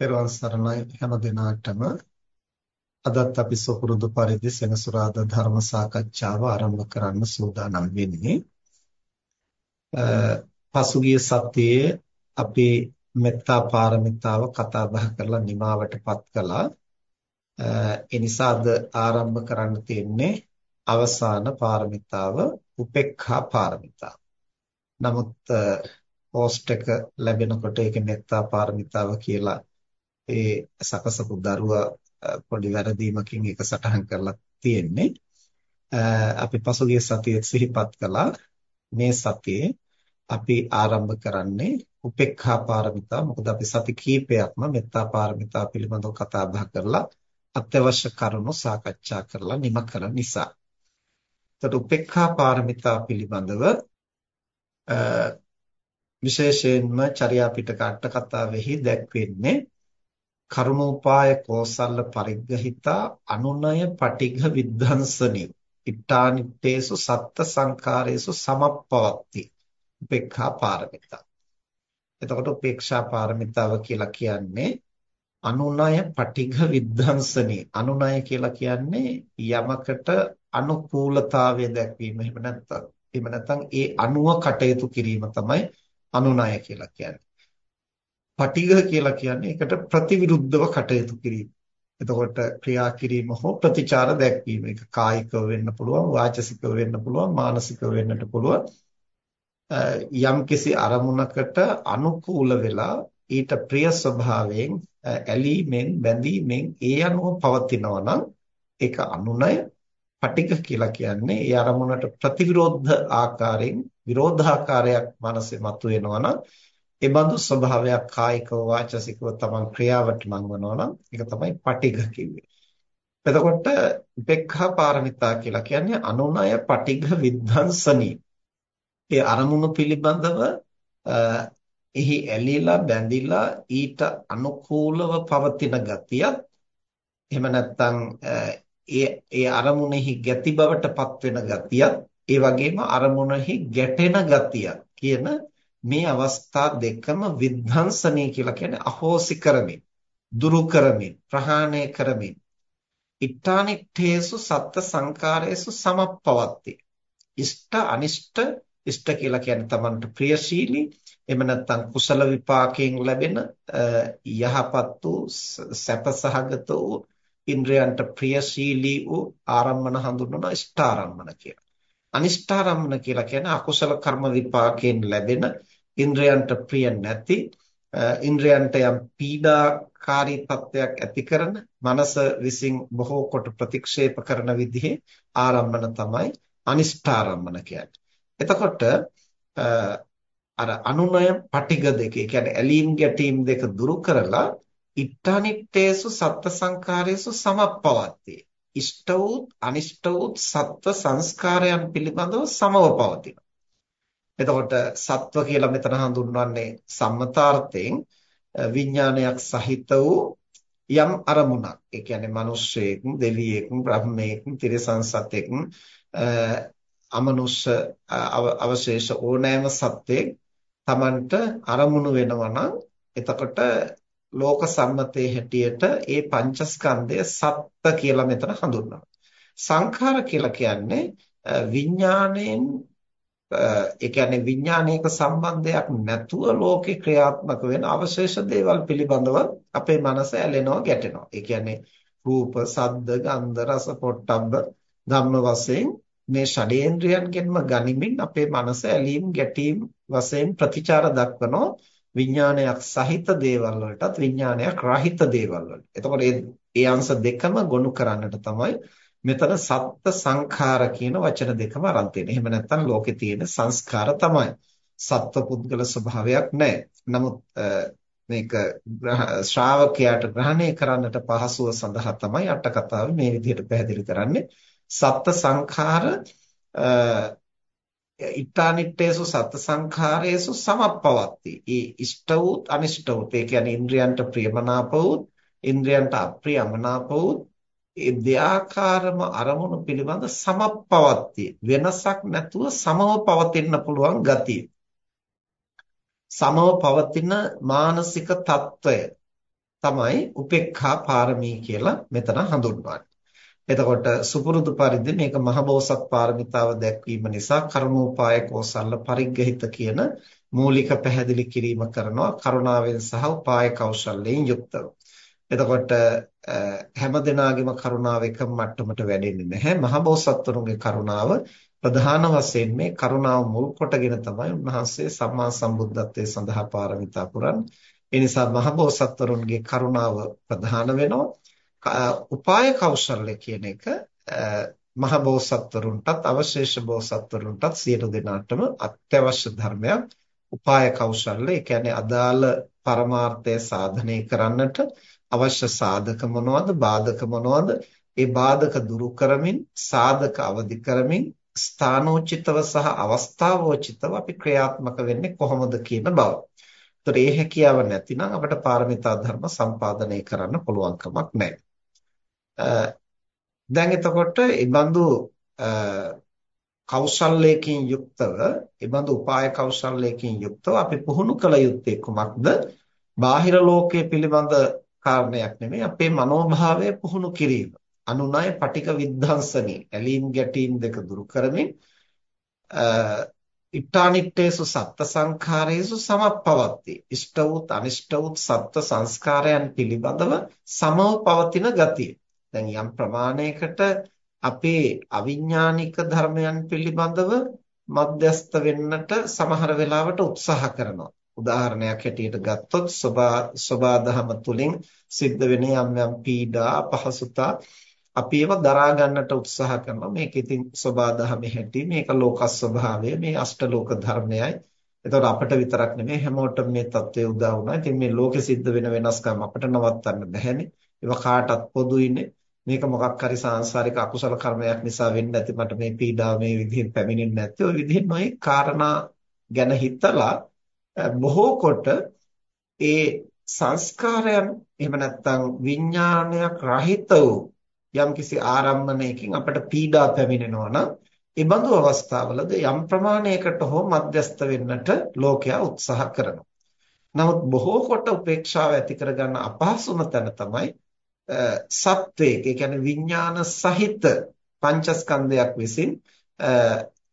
පෙරවන් සරණයි හැම දිනාටම අදත් අපි සුපුරුදු පරිදි සෙනසුරාදා ධර්ම සාකච්ඡාව ආරම්භ කරන්න සූදානම් වෙන්නේ. පසුගිය සතියේ අපි මෙත්තා පාරමිතාව කතා බහ කරලා නිමාවටපත් කළා. ඒ නිසා අද ආරම්භ කරන්න තියෙන්නේ අවසාන පාරමිතාව උපේක්ඛා පාරමිතාව. නමුත් පෝස්ට් එක ලැබෙනකොට ඒකේ මෙත්තා පාරමිතාව කියලා ඒ සකසපු දරුවා පොඩි වැරදීමකින් ඒක සටහන් කරලා තියෙන්නේ. අපි පසුගිය සතියේ සිහිපත් කළා මේ සතියේ අපි ආරම්භ කරන්නේ උපේක්ඛා පාරමිතා. මොකද අපි සති කීපයක්ම මෙත්තා පාරමිතා පිළිබඳව කතා බහ කරලා අත්‍යවශ්‍ය කරුණු සාකච්ඡා කරලා නිම කරන නිසා. එතකොට උපේක්ඛා පාරමිතා පිළිබඳව විශේෂයෙන්ම චර්යා පිටක අට කතාවෙහි දැක්වෙන්නේ කර්මෝපාය කෝසල්ල පරිග්‍රහිතා අනුනය පටිඝ විද්ධංසනි ඉට්ඨානිත්තේසු සත්ත සංඛාරේසු සමප්පවත්ති. උපේක්ඛා පාරමිතා. එතකොට උපේක්ෂා පාරමිතාව කියලා කියන්නේ අනුනය පටිඝ විද්ධංසනි අනුනය කියලා කියන්නේ යමකට අනුකූලතාවය දැක්වීම. එහෙම නැත්නම් එහෙම නැත්නම් ඒ අනුව කටයුතු කිරීම තමයි අනුනය කියලා කියන්නේ. පටිඝ කියලා කියන්නේ ඒකට ප්‍රතිවිරුද්ධව කටයුතු කිරීම. එතකොට ක්‍රියා කිරීම හෝ ප්‍රතිචාර දැක්වීම. ඒක කායිකව වෙන්න පුළුවන්, වාචසිකව වෙන්න පුළුවන්, මානසිකව වෙන්නට පුළුවන්. යම්කිසි අරමුණකට අනුකූල වෙලා ඊට ප්‍රිය ස්වභාවයෙන් ඇලීමෙන් බැඳීමෙන් ඒ අනුව පවතිනවා නම් ඒක අනුනය පටිඝ කියලා කියන්නේ ඒ අරමුණට ප්‍රතිවිරුද්ධ ආකාරයෙන් විරෝධාකාරයක් මනසේ මතුවෙනවා නම් ඒ බඳු ස්වභාවයක් කායිකව වාචසිකව තමන් ක්‍රියාවට නංවනවා නම් ඒක තමයි පටිඝ කිව්වේ. එතකොට උපේක්ඛා පාරමිතා කියලා කියන්නේ අනුනය පටිඝ විද්ධංසනී. ඒ අරමුණු පිළිබඳව එහි ඇලීලා බැඳිලා ඊට අනුකූලව පවතින ගතියත් එහෙම නැත්නම් ඒ ඒ අරමුණෙහි ගැති බවටපත් වෙන ගතියත් ඒ වගේම අරමුණෙහි ගැටෙන ගතියක් කියන මේ අවස්ථා දෙකම විද්ධාංසනී කියලා කියන්නේ අහෝසි කරමින් දුරු කරමින් ප්‍රහාණය කරමින් ඉත්තානිත්තේසු සත්ත්‍ය සංකාරේසු සමප්පවත්ති ඉෂ්ට අනිෂ්ට ඉෂ්ට කියලා කියන්නේ Tamanට ප්‍රියශීලී එහෙම නැත්නම් කුසල විපාකයෙන් ලැබෙන යහපත් වූ සැපසහගත වූ ඉන්ද්‍රයන්ට ප්‍රියශීලී වූ ආරම්මන හඳුන්වන ඉෂ්ඨාරම්මන කියලා. අනිෂ්ඨාරම්මන කියලා කියන්නේ අකුසල කර්ම විපාකයෙන් ලැබෙන ඉන්ද්‍රයන්ට ප්‍රිය නැති ඉන්ද්‍රයන්ට යම් පීඩාකාරී තත්වයක් ඇති කරන මනස විසින් බොහෝ කොට ප්‍රතික්ෂේප කරන විදිහේ ආරම්මන තමයි අනිෂ්ඨාරම්මන කියන්නේ. එතකොට අර අනුනය පටිග දෙක, ඒ කියන්නේ ඇලීම් ගැටීම් දෙක දුරු කරලා ඉත්තනිට්ඨේසු සත්ත්ව සංඛාරේසු සමප්පවත්ති. ඉෂ්ට වූ අනිෂ්ට වූ සත්ත්ව සංස්කාරයන් පිළිබඳව සමව පවතිනවා. එතකොට සත්ව කියලා මෙතන හඳුන්වන්නේ සම්මතාර්ථයෙන් විඥානයක් සහිත වූ යම් අරමුණක්. ඒ කියන්නේ මිනිස්සෙක්, දෙවියෙක්, බ්‍රහ්මයෙක්, තිරිසන් සතෙක්, අමනුෂ්‍ය අවශේෂ ඕනෑම සත්වෙක් Tamanට අරමුණු වෙනවා නම් එතකොට ලෝක සම්මතයේ හැටියට ඒ පංචස්කන්ධය සත්ත්ව කියලා මෙතන හඳුන්වනවා. සංඛාර කියලා කියන්නේ විඥාණයෙන් ඒ කියන්නේ විඥානයක සම්බන්ධයක් නැතුව ලෝකේ ක්‍රියාත්මක වෙන අවශේෂ දේවල් පිළිබඳව අපේ මනස ඇලෙනවා ගැටෙනවා. ඒ කියන්නේ රූප, සද්ද, ගන්ධ, රස, පොට්ටබ්බ ධම්ම වශයෙන් මේ ෂඩේන්ද්‍රයන්ගෙන්ම ගනිමින් අපේ මනස ඇලීම් ගැටීම් වශයෙන් ප්‍රතිචාර දක්වනවා විඥානයක් සහිත දේවල් වලටත් විඥානයක් රහිත දේවල් වලට. එතකොට මේ අංශ දෙකම ගොනු කරන්නට තමයි මෙතන සත්ත්ව සංඛාර කියන වචන දෙකම අරන් තියෙනවා. එහෙම නැත්නම් ලෝකේ තියෙන සංස්කාර තමයි. සත්ත්ව පුද්ගල ස්වභාවයක් නැහැ. නමුත් මේක ශ්‍රාවකයාට ග්‍රහණය කරන්නට පහසුව සඳහා තමයි අට කතාවේ මේ විදිහට පැහැදිලි කරන්නේ. සත්ත්ව සංඛාර ඉත්තානිට්ඨේසු සත් සංඛාරේසු සමප්පවත්ති. ඒ ඉෂ්ට වූත් අනිෂ්ට වූත් ඒ කියන්නේ ඉන්ද්‍රයන්ට ප්‍රියමනාප වූත් ඉන්ද්‍රයන්ට අප්‍රියමනාප වූත් ඒ දෙආකාරම අරමුණු පිළිබඳ සමප්පවත්ති. වෙනසක් නැතුව සමව පවතින්න පුළුවන් ගතිය. සමව පවතින මානසික తত্ত্বය තමයි උපේක්ඛා පාරමී කියලා මෙතන හඳුන්වන්නේ. එතකොට සුපුරුදු පරිදි මේක මහබෝසත් පාරමිතාව දැක්වීම නිසා කර්මෝපාය කෝසල්ල පරිග්‍රහිත කියන මූලික පැහැදිලි කිරීම කරනවා කරුණාවෙන් සහ උපාය කෞශල්‍යයෙන් යුක්තව. එතකොට හැම දිනාගෙම කරුණාව එකම මට්ටමට වැඩෙන්නේ නැහැ. මහබෝසත්තුරුගේ කරුණාව ප්‍රධාන වශයෙන් මේ කරුණාව මුල් කොටගෙන තමයි උන්වහන්සේ සම්මා සම්බුද්ධත්වයේ සඳහා පාරමිතා පුරන්නේ. ඒ නිසා මහබෝසත්තුරුන්ගේ කරුණාව ප්‍රධාන වෙනවා. උපාය කෞශල්‍ය කියන එක මහබෝසත්තුරුන්ටත් අවශේෂ බෝසත්තුරුන්ටත් සියලු දෙනාටම අත්‍යවශ්‍ය ධර්මයක්. උපාය කෞශල්‍ය ඒ කියන්නේ අදාළ පරමාර්ථය සාධනය කරන්නට අවශ්‍ය සාධක මොනවද බාධක මොනවද ඒ බාධක දුරු කරමින් සාධක අවදි කරමින් ස්ථානෝචිතව සහ අවස්ථාවෝචිතව අපි ක්‍රියාත්මක වෙන්නේ කොහොමද කියන බව. ඒතර ඒ හැකියාව නැතිනම් අපිට පාරමිතා ධර්ම සම්පාදනය කරන්න පුළුවන් කමක් නැහැ. දැන් එතකොට මේ බඳු කෞශල්‍යයෙන් යුක්තව, ඒ බඳු උපාය කෞශල්‍යයෙන් යුක්තව අපි පුහුණු කළ යුත්තේ කුමක්ද? බාහිර ලෝකයේ පිළිබඳ කාරණයක් නෙමෙයි අපේ මනෝභාවය පුහුණු කිරීම. අනුනය පටික විද්ධාංසනී ඇලීම් ගැටීම් දෙක දුරු කරමින් ඉට්ඨානිට්ඨේසු සත්ත්ව සංඛාරේසු සමප්පවත්ති. ඉෂ්ට වූත් අනිෂ්ට වූත් සත්ත්ව සංස්කාරයන් පිළිබඳව සමව පවතින ගතිය. දැන් යම් ප්‍රමාණයකට අපේ අවිඥානික ධර්මයන් පිළිබඳව මධ්‍යස්ත වෙන්නට සමහර වෙලාවට උත්සාහ කරනවා. උදාහරණයක් හැටියට ගත්තොත් සබා දහම තුලින් සිද්ධ වෙන යම් යම් පීඩා අපහසුතා අපි ඒවා දරා ගන්නට උත්සාහ කරනවා මේක ඉතින් සබා දහමේ හැටි මේක ලෝක ස්වභාවය මේ අෂ්ටලෝක ධර්මයයි එතකොට අපිට විතරක් නෙමෙයි හැමෝටම මේ தත්ත්වය උදා වුණා. ඉතින් මේ ලෝකෙ සිද්ධ වෙන වෙනස්කම් අපිට නවත්තන්න බැහැනේ. ඒවා කාටත් පොදුයිනේ. මේක මොකක් හරි සාංශාරික අකුසල කර්මයක් නිසා වෙන්නේ නැති මට මේ පීඩාව මේ විදිහෙන් පැමිණෙන්නේ නැත්තේ. ওই විදිහෙන් මේ කාරණා ගැන හිතලා බොහෝ කොට ඒ සංස්කාරයන් එහෙම නැත්නම් විඥානයක් රහිත වූ යම්කිසි ආරම්මණයකින් අපට පීඩා පැමිණෙනවා නම් ඒ බඳු අවස්ථාවලද යම් ප්‍රමාණයකට හෝ මධ්‍යස්ත වෙන්නට ලෝකයා උත්සාහ කරනවා. නමුත් බොහෝ කොට උපේක්ෂාව ඇති කරගන්න අපහසුම තැන තමයි සත්වයේ ඒ කියන්නේ විඥාන සහිත පංචස්කන්ධයක් විසින්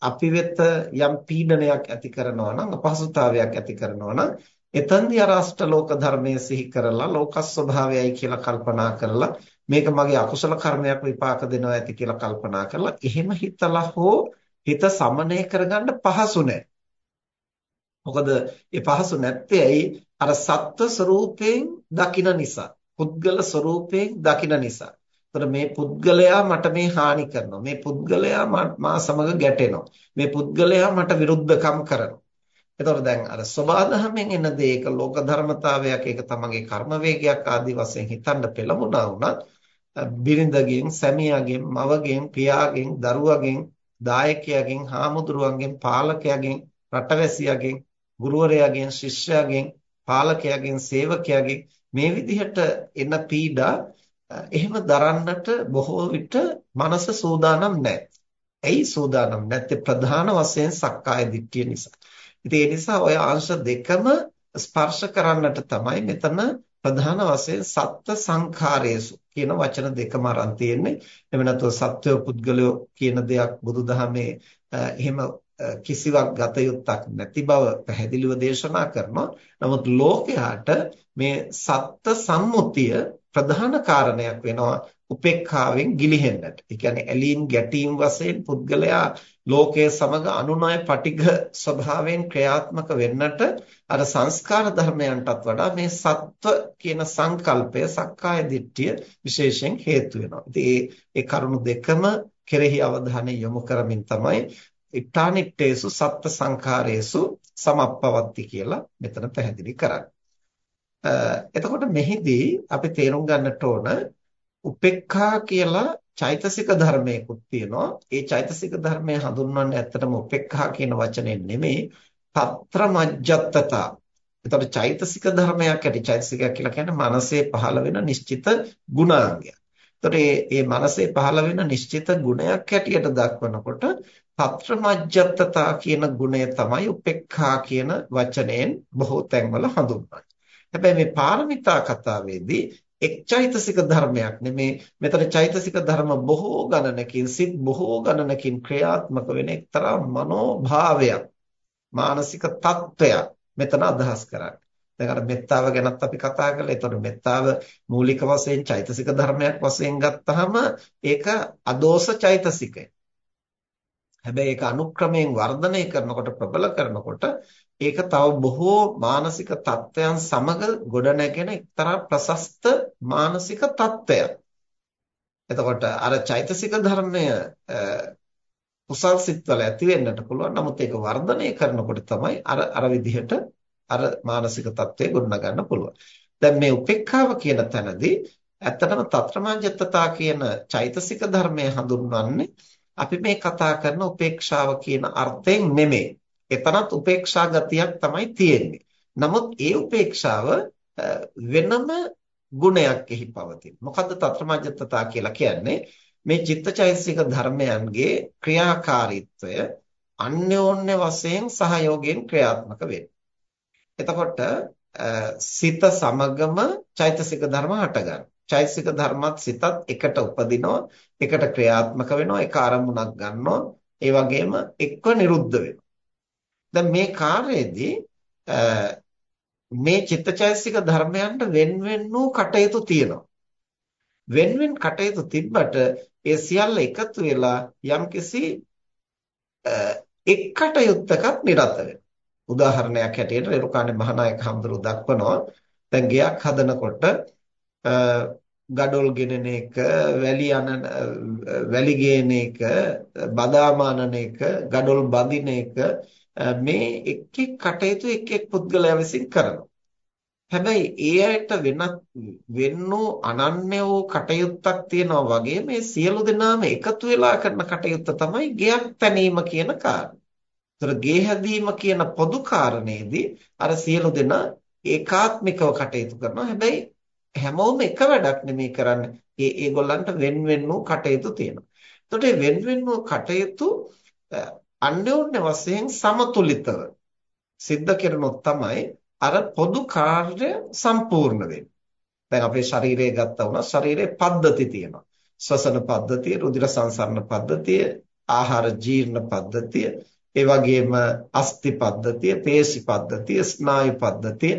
අපි වෙත යම් පීඩනයක් ඇති කරනවා නම් අපහසුතාවයක් ඇති කරනවා නම් එතෙන්දී අර අෂ්ටලෝක ධර්මයේ සිහි කරලා ලෝක ස්වභාවයයි කියලා කල්පනා කරලා මේක මගේ අකුසල කර්මයක් විපාක දෙනවා ඇති කියලා කල්පනා කරලා එහෙම හිතලා හෝ හිත සමනය කරගන්න පහසු නැහැ. මොකද ඒ පහසු නැත්තේ ඇයි අර සත්ව ස්වરૂපයෙන් දකින නිසා පුද්ගල ස්වરૂපයෙන් දකින නිසා එතකොට මේ පුද්ගලයා මට මේ හානි කරනවා. මේ පුද්ගලයා මා සමග ගැටෙනවා. මේ පුද්ගලයා මට විරුද්ධකම් කරනවා. එතකොට දැන් අර සබාධමෙන් එන දේ ඒක ලෝක ධර්මතාවයක් ඒක තමන්ගේ කර්ම වේගයක් ආදී වශයෙන් හිතන්න පෙළඹුණා වුණත් බිරිඳගෙන් සැමියාගෙන් මවගෙන් පියාගෙන් දරුවගෙන් දායකයාගෙන් හාමුදුරුවන්ගෙන් පාලකයාගෙන් රටවැසියාගෙන් ගුරුවරයාගෙන් ශිෂ්‍යයාගෙන් පාලකයාගෙන් සේවකයාගෙන් මේ විදිහට එන පීඩා එහෙම දරන්නට බොහෝ විට මනස සූදානම් නැහැ. ඇයි සූදානම් නැත්තේ ප්‍රධාන වශයෙන් සක්කාය දිට්ඨිය නිසා. ඉතින් ඒ නිසා ඔය අංශ දෙකම ස්පර්ශ කරන්නට තමයි මෙතන ප්‍රධාන වශයෙන් සත්ත්ව සංඛාරයේසු කියන වචන දෙකම අරන් තියෙන්නේ. එහෙම නැත්නම් සත්වය පුද්ගලය කියන දෙයක් බුදුදහමේ එහෙම කිසිවක් ගත යුත්තක් නැති බව පැහැදිලිව දේශනා කරනවා. නමුත් ලෝකයාට මේ සත්ත්ව සම්මුතිය ප්‍රධාන කාරණයක් වෙනවා උපේක්ඛාවෙන් ගිලිහෙන්නට. ඒ කියන්නේ ඇලීම් ගැටීම් වශයෙන් පුද්ගලයා ලෝකයේ සමග අනුනය පටිඝ ස්වභාවයෙන් ක්‍රියාත්මක වෙන්නට අර සංස්කාර ධර්මයන්ටත් වඩා මේ සත්ව කියන සංකල්පය සක්කාය දිට්ඨිය විශේෂයෙන් හේතු වෙනවා. ඉතින් ඒ කරුණු දෙකම කෙරෙහි අවධානය යොමු කරමින් තමයි ඉට්ඨානිට්ඨේසු සත්ත්ව සංඛාරේසු සමප්පවත්ති කියලා මෙතන පැහැදිලි කරන්නේ. එතකොට මෙහිදී අපි තේරුම් ගන්නට ඕන උපේක්ඛා කියලා චෛතසික ධර්මයකුත් තියෙනවා. ඒ චෛතසික ධර්මය හඳුන්වන්නේ ඇත්තටම උපේක්ඛා කියන වචනේ නෙමෙයි, తත්‍ර මජ්ජත්තතා. එතකොට චෛතසික ධර්මයක් ඇති චෛතසිකයක් කියලා කියන්නේ මනසේ පහළ වෙන නිශ්චිත ගුණාංගයක්. එතකොට මේ මනසේ පහළ වෙන නිශ්චිත ගුණයක් හැටියට දක්වනකොට తත්‍ර මජ්ජත්තතා කියන ගුණය තමයි උපේක්ඛා කියන වචනයෙන් බොහෝ තැන්වල හඳුන්වන්නේ. හැබැයි මේ පාරමිතා කතාවේදී එක් චෛතසික ධර්මයක් නෙමේ මෙතන චෛතසික ධර්ම බොහෝ ගණනකින් සිත් බොහෝ ගණනකින් ක්‍රියාත්මක වෙන එක්තරා මනෝභාවයක් මානසික තත්ත්වයක් මෙතන අදහස් කරන්නේ. දැන් අර මෙත්තාව ගැනත් අපි කතා කළා. ඒතකොට මෙත්තාව මූලික වශයෙන් චෛතසික ධර්මයක් වශයෙන් ගත්තාම ඒක අදෝස චෛතසිකය. හැබැයි ඒක අනුක්‍රමයෙන් වර්ධනය කරනකොට ප්‍රබල කරනකොට ඒක තව බොහෝ මානසික தත්වයන් සමග ගොඩනැගෙන එක්තරා ප්‍රශස්ත මානසික தත්වයක්. එතකොට අර චෛතසික ධර්මය කුසල් සිත්වල ඇති වෙන්නට පුළුවන්. නමුත් ඒක වර්ධනය කරනකොට තමයි අර අර විදිහට අර මානසික தත්ත්වය ගොඩනගන්න පුළුවන්. දැන් මේ උපේක්ඛාව කියන තැනදී ඇත්තටම తත්‍රමාජත්තතා කියන චෛතසික ධර්මය හඳුන්වන්නේ අපි මේ කතා කරන උපේක්ෂාව කියන අර්ථයෙන් නෙමෙයි. එතනත් උපේක්ෂා ගතියක් තමයි තියෙන්නේ. නමුත් ඒ උපේක්ෂාව වෙනම ගුණයක් එහි පවතින. මොකද්ද తත්‍රමාජත්තතා කියලා කියන්නේ? මේ චිත්තචෛතසික ධර්මයන්ගේ ක්‍රියාකාරීත්වය අන්‍යෝන්‍ය වශයෙන් සහයෝගයෙන් ක්‍රියාත්මක වෙනවා. එතකොට සිත සමගම චෛතසික ධර්ම හටගන්නවා. චෛතසික ධර්මත් සිතත් එකට උපදිනවා, එකට ක්‍රියාත්මක වෙනවා, එක අරමුණක් ගන්නවා, ඒ වගේම එක්ව නිරුද්ධ වෙනවා. දැන් මේ කාර්යයේදී මේ චිත්තචෛතසික ධර්මයන්ට වෙන්වෙන් වූ කටයුතු තියෙනවා. වෙන්වෙන් කටයුතු තිබ්බට ඒ සියල්ල එකතු වෙලා යම්කිසි එක් කටයුත්තකත් නිරත වෙනවා. උදාහරණයක් හැටියට රේරුකාණේ මහානායක හඳුරු දක්වනවා. දැන් ගෙයක් හදනකොට ගඩොල් ගෙනන එක, වැලි අනන වැලි ගේන එක, බදාම අනන එක, ගඩොල් බඳින එක මේ එක් එක් කටයුතු එක් එක් පුද්ගලයා විසින් කරනවා. හැබැයි ඒ අයට වෙනත් වෙන්නෝ අනන්‍ය වූ කටයුත්තක් තියෙනවා වගේ මේ සියලු දෙනාම එකතු වෙලා කරන කටයුත්ත තමයි ගෙයක් පැනීම කියන කාරණය. ඒතර ගේ හැදීම කියන පොදු කාරණේදී අර සියලු දෙනා ඒකාත්මිකව කටයුතු කරනවා. හැබැයි හැමෝම එක වැඩක් නෙමෙයි කරන්නේ. ඒ ඒගොල්ලන්ට වෙන වෙන වූ කටයුතු තියෙනවා. එතකොට වෙන වෙන වූ කටයුතු අන්‍යෝන්‍ය වශයෙන් සමතුලිතව සිද්ධ කරනොත් තමයි අර පොදු කාර්ය සම්පූර්ණ වෙන්නේ. දැන් අපේ ශරීරය ගත්තා වුණා ශරීරයේ පද්ධති තියෙනවා. ශ්වසන පද්ධතිය, රුධිර සංසරණ පද්ධතිය, ආහාර ජීර්ණ පද්ධතිය, ඒ වගේම අස්ථි පද්ධතිය, පේශි පද්ධතිය, ස්නායු පද්ධතිය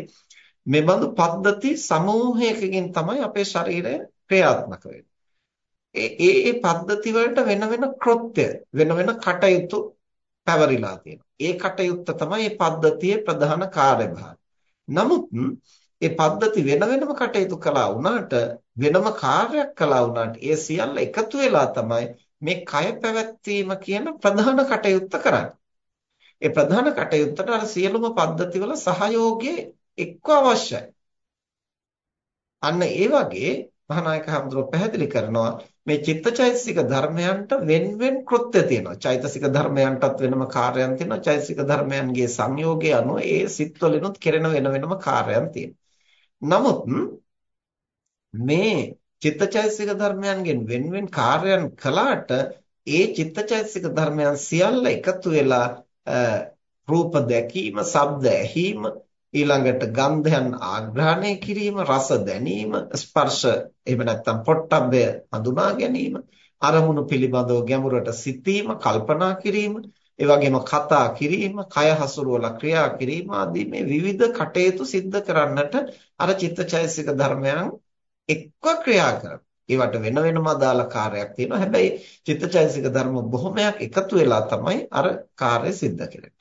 මෙබඳු පද්ධති සමූහයකින් තමයි අපේ ශරීරය ක්‍රියාත්මක වෙන්නේ. ඒ ඒ පද්ධති වලට වෙන වෙන කෘත්‍ය වෙන වෙන කටයුතු පැවරිලා තියෙනවා. ඒ කටයුත්ත තමයි මේ පද්ධතියේ ප්‍රධාන කාර්යභාරය. නමුත් ඒ පද්ධති වෙන වෙනම කටයුතු කළා වුණාට වෙනම කාර්යයක් කළා වුණාට ඒ සියල්ල එකතු වෙලා තමයි මේ කය පැවැත්වීම කියන ප්‍රධාන කටයුත්ත කරන්නේ. ඒ ප්‍රධාන කටයුත්තට අර සියලුම පද්ධතිවල සහයෝගය එක්ක අවශ්‍යයි. අන්න ඒ වගේ මහානායක හඳුරෝ පැහැදිලි කරනවා මේ චිත්තචෛතසික ධර්මයන්ට වෙන්වෙන් කෘත්‍ය තියෙනවා. චෛතසික ධර්මයන්ටත් වෙනම කාර්යයන් තියෙනවා. චෛතසික ධර්මයන්ගේ සංයෝගය අනුව ඒ සිත්වලිනුත් කෙරෙන වෙන වෙනම කාර්යයන් තියෙනවා. නමුත් මේ චිත්තචෛතසික ධර්මයන්ගෙන් වෙන්වෙන් කාර්යයන් කළාට ඒ චිත්තචෛතසික ධර්මයන් සියල්ල එකතු වෙලා රූප දැකීම, ශබ්ද ඇහිීම, ඊළඟට ගන්ධයන් ආග්‍රහණය කිරීම, රස දැනීම, ස්පර්ශ එහෙම නැත්නම් පොට්ටබ්බය හඳුනා ගැනීම, අරමුණු පිළිබඳව ගැඹුරට සිතීම, කල්පනා කිරීම, ඒ වගේම කතා කිරීම, කය හසුරුවලා ක්‍රියා කිරීම ආදී මේ විවිධ කටයුතු සිද්ධ කරන්නට අර චිත්තචෛසික ධර්මයන් එක්ව ක්‍රියා කරනවා. ඒවට වෙන වෙනම අදාළ කාර්යයක් තියෙනවා. හැබැයි චිත්තචෛතසික ධර්ම බොහොමයක් එකතු වෙලා තමයි අර කාර්යය සිද්ධ කරන්නේ.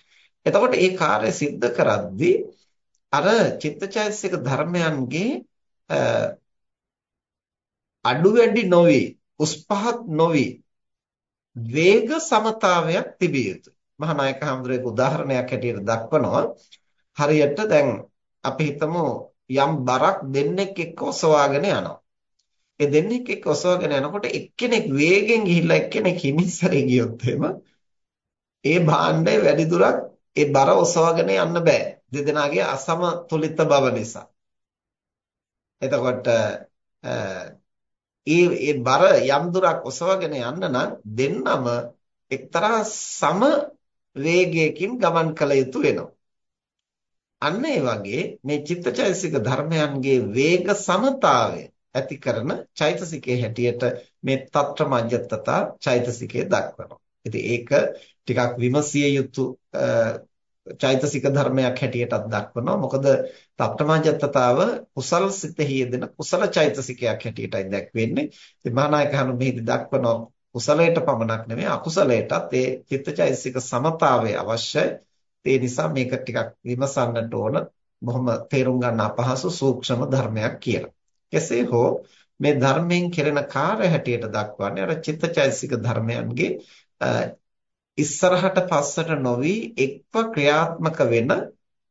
එතකොට මේ කාර්යය සිද්ධ කරද්දී අර චිත්තචෛතසික ධර්මයන්ගේ අඩු වැඩි නොවි, උස් පහත් නොවි වේග සමතාවයක් තිබිය යුතුයි. මහානායක හඳුරේක උදාහරණයක් හැටියට දක්වනවා. හරියට දැන් අපි හිතමු යම් බරක් දෙන්නෙක් එක්ක ඔසවාගෙන යනවා. ඒ දෙන්නෙක් එක්ක ඔසවගෙන යනකොට එක්කෙනෙක් වේගෙන් ගිහිල්ලා එක්කෙනෙක් හිමිස්සරේ ගියොත් එහෙම ඒ භාණ්ඩය වැඩි දුරක් ඒ බර ඔසවගෙන යන්න බෑ. දෙදෙනාගේ අසමතුලිත බව නිසා. එතකොට ඒ ඒ බර යම් දුරක් ඔසවගෙන යන්න නම් දෙන්නම එක්තරා සම වේගයකින් ගමන් කළ යුතු වෙනවා. අන්න ඒ වගේ මේ චිත්තචෛතසික ධර්මයන්ගේ වේග සමතාවය ඇති කරන චෛතසිකයේ හැටියට මේ తත්‍ර මජ්ජත්තතා චෛතසිකය දක්වනවා. ඉතින් ඒක ටිකක් විමසිය යුතු චෛතසික ධර්මයක් හැටියටත් දක්වනවා. මොකද තප්පමාජත්තතාව කුසල් සිතෙහි යෙදෙන කුසල චෛතසිකයක් හැටියටයි දැක්වෙන්නේ. ඉතින් මහානායක හනු මෙහිදී දක්වනවා කුසලයට පමණක් නෙමෙයි අකුසලයටත් ඒ චිත්තචෛතසික සමතාවය අවශ්‍යයි. ඒ නිසා මේක ටිකක් විමසන්නට ඕන. බොහොම තේරුම් ගන්න අපහසු සූක්ෂම ධර්මයක් කියලා. කෙසේ හෝ මේ ධර්මයෙන් කෙරෙන කාර්ය හැටියට දක්වන්නේ අර චිත්තචෛතසික ධර්මයන්ගේ ඉස්සරහට පස්සට නොවි එක්ව ක්‍රියාත්මක වෙන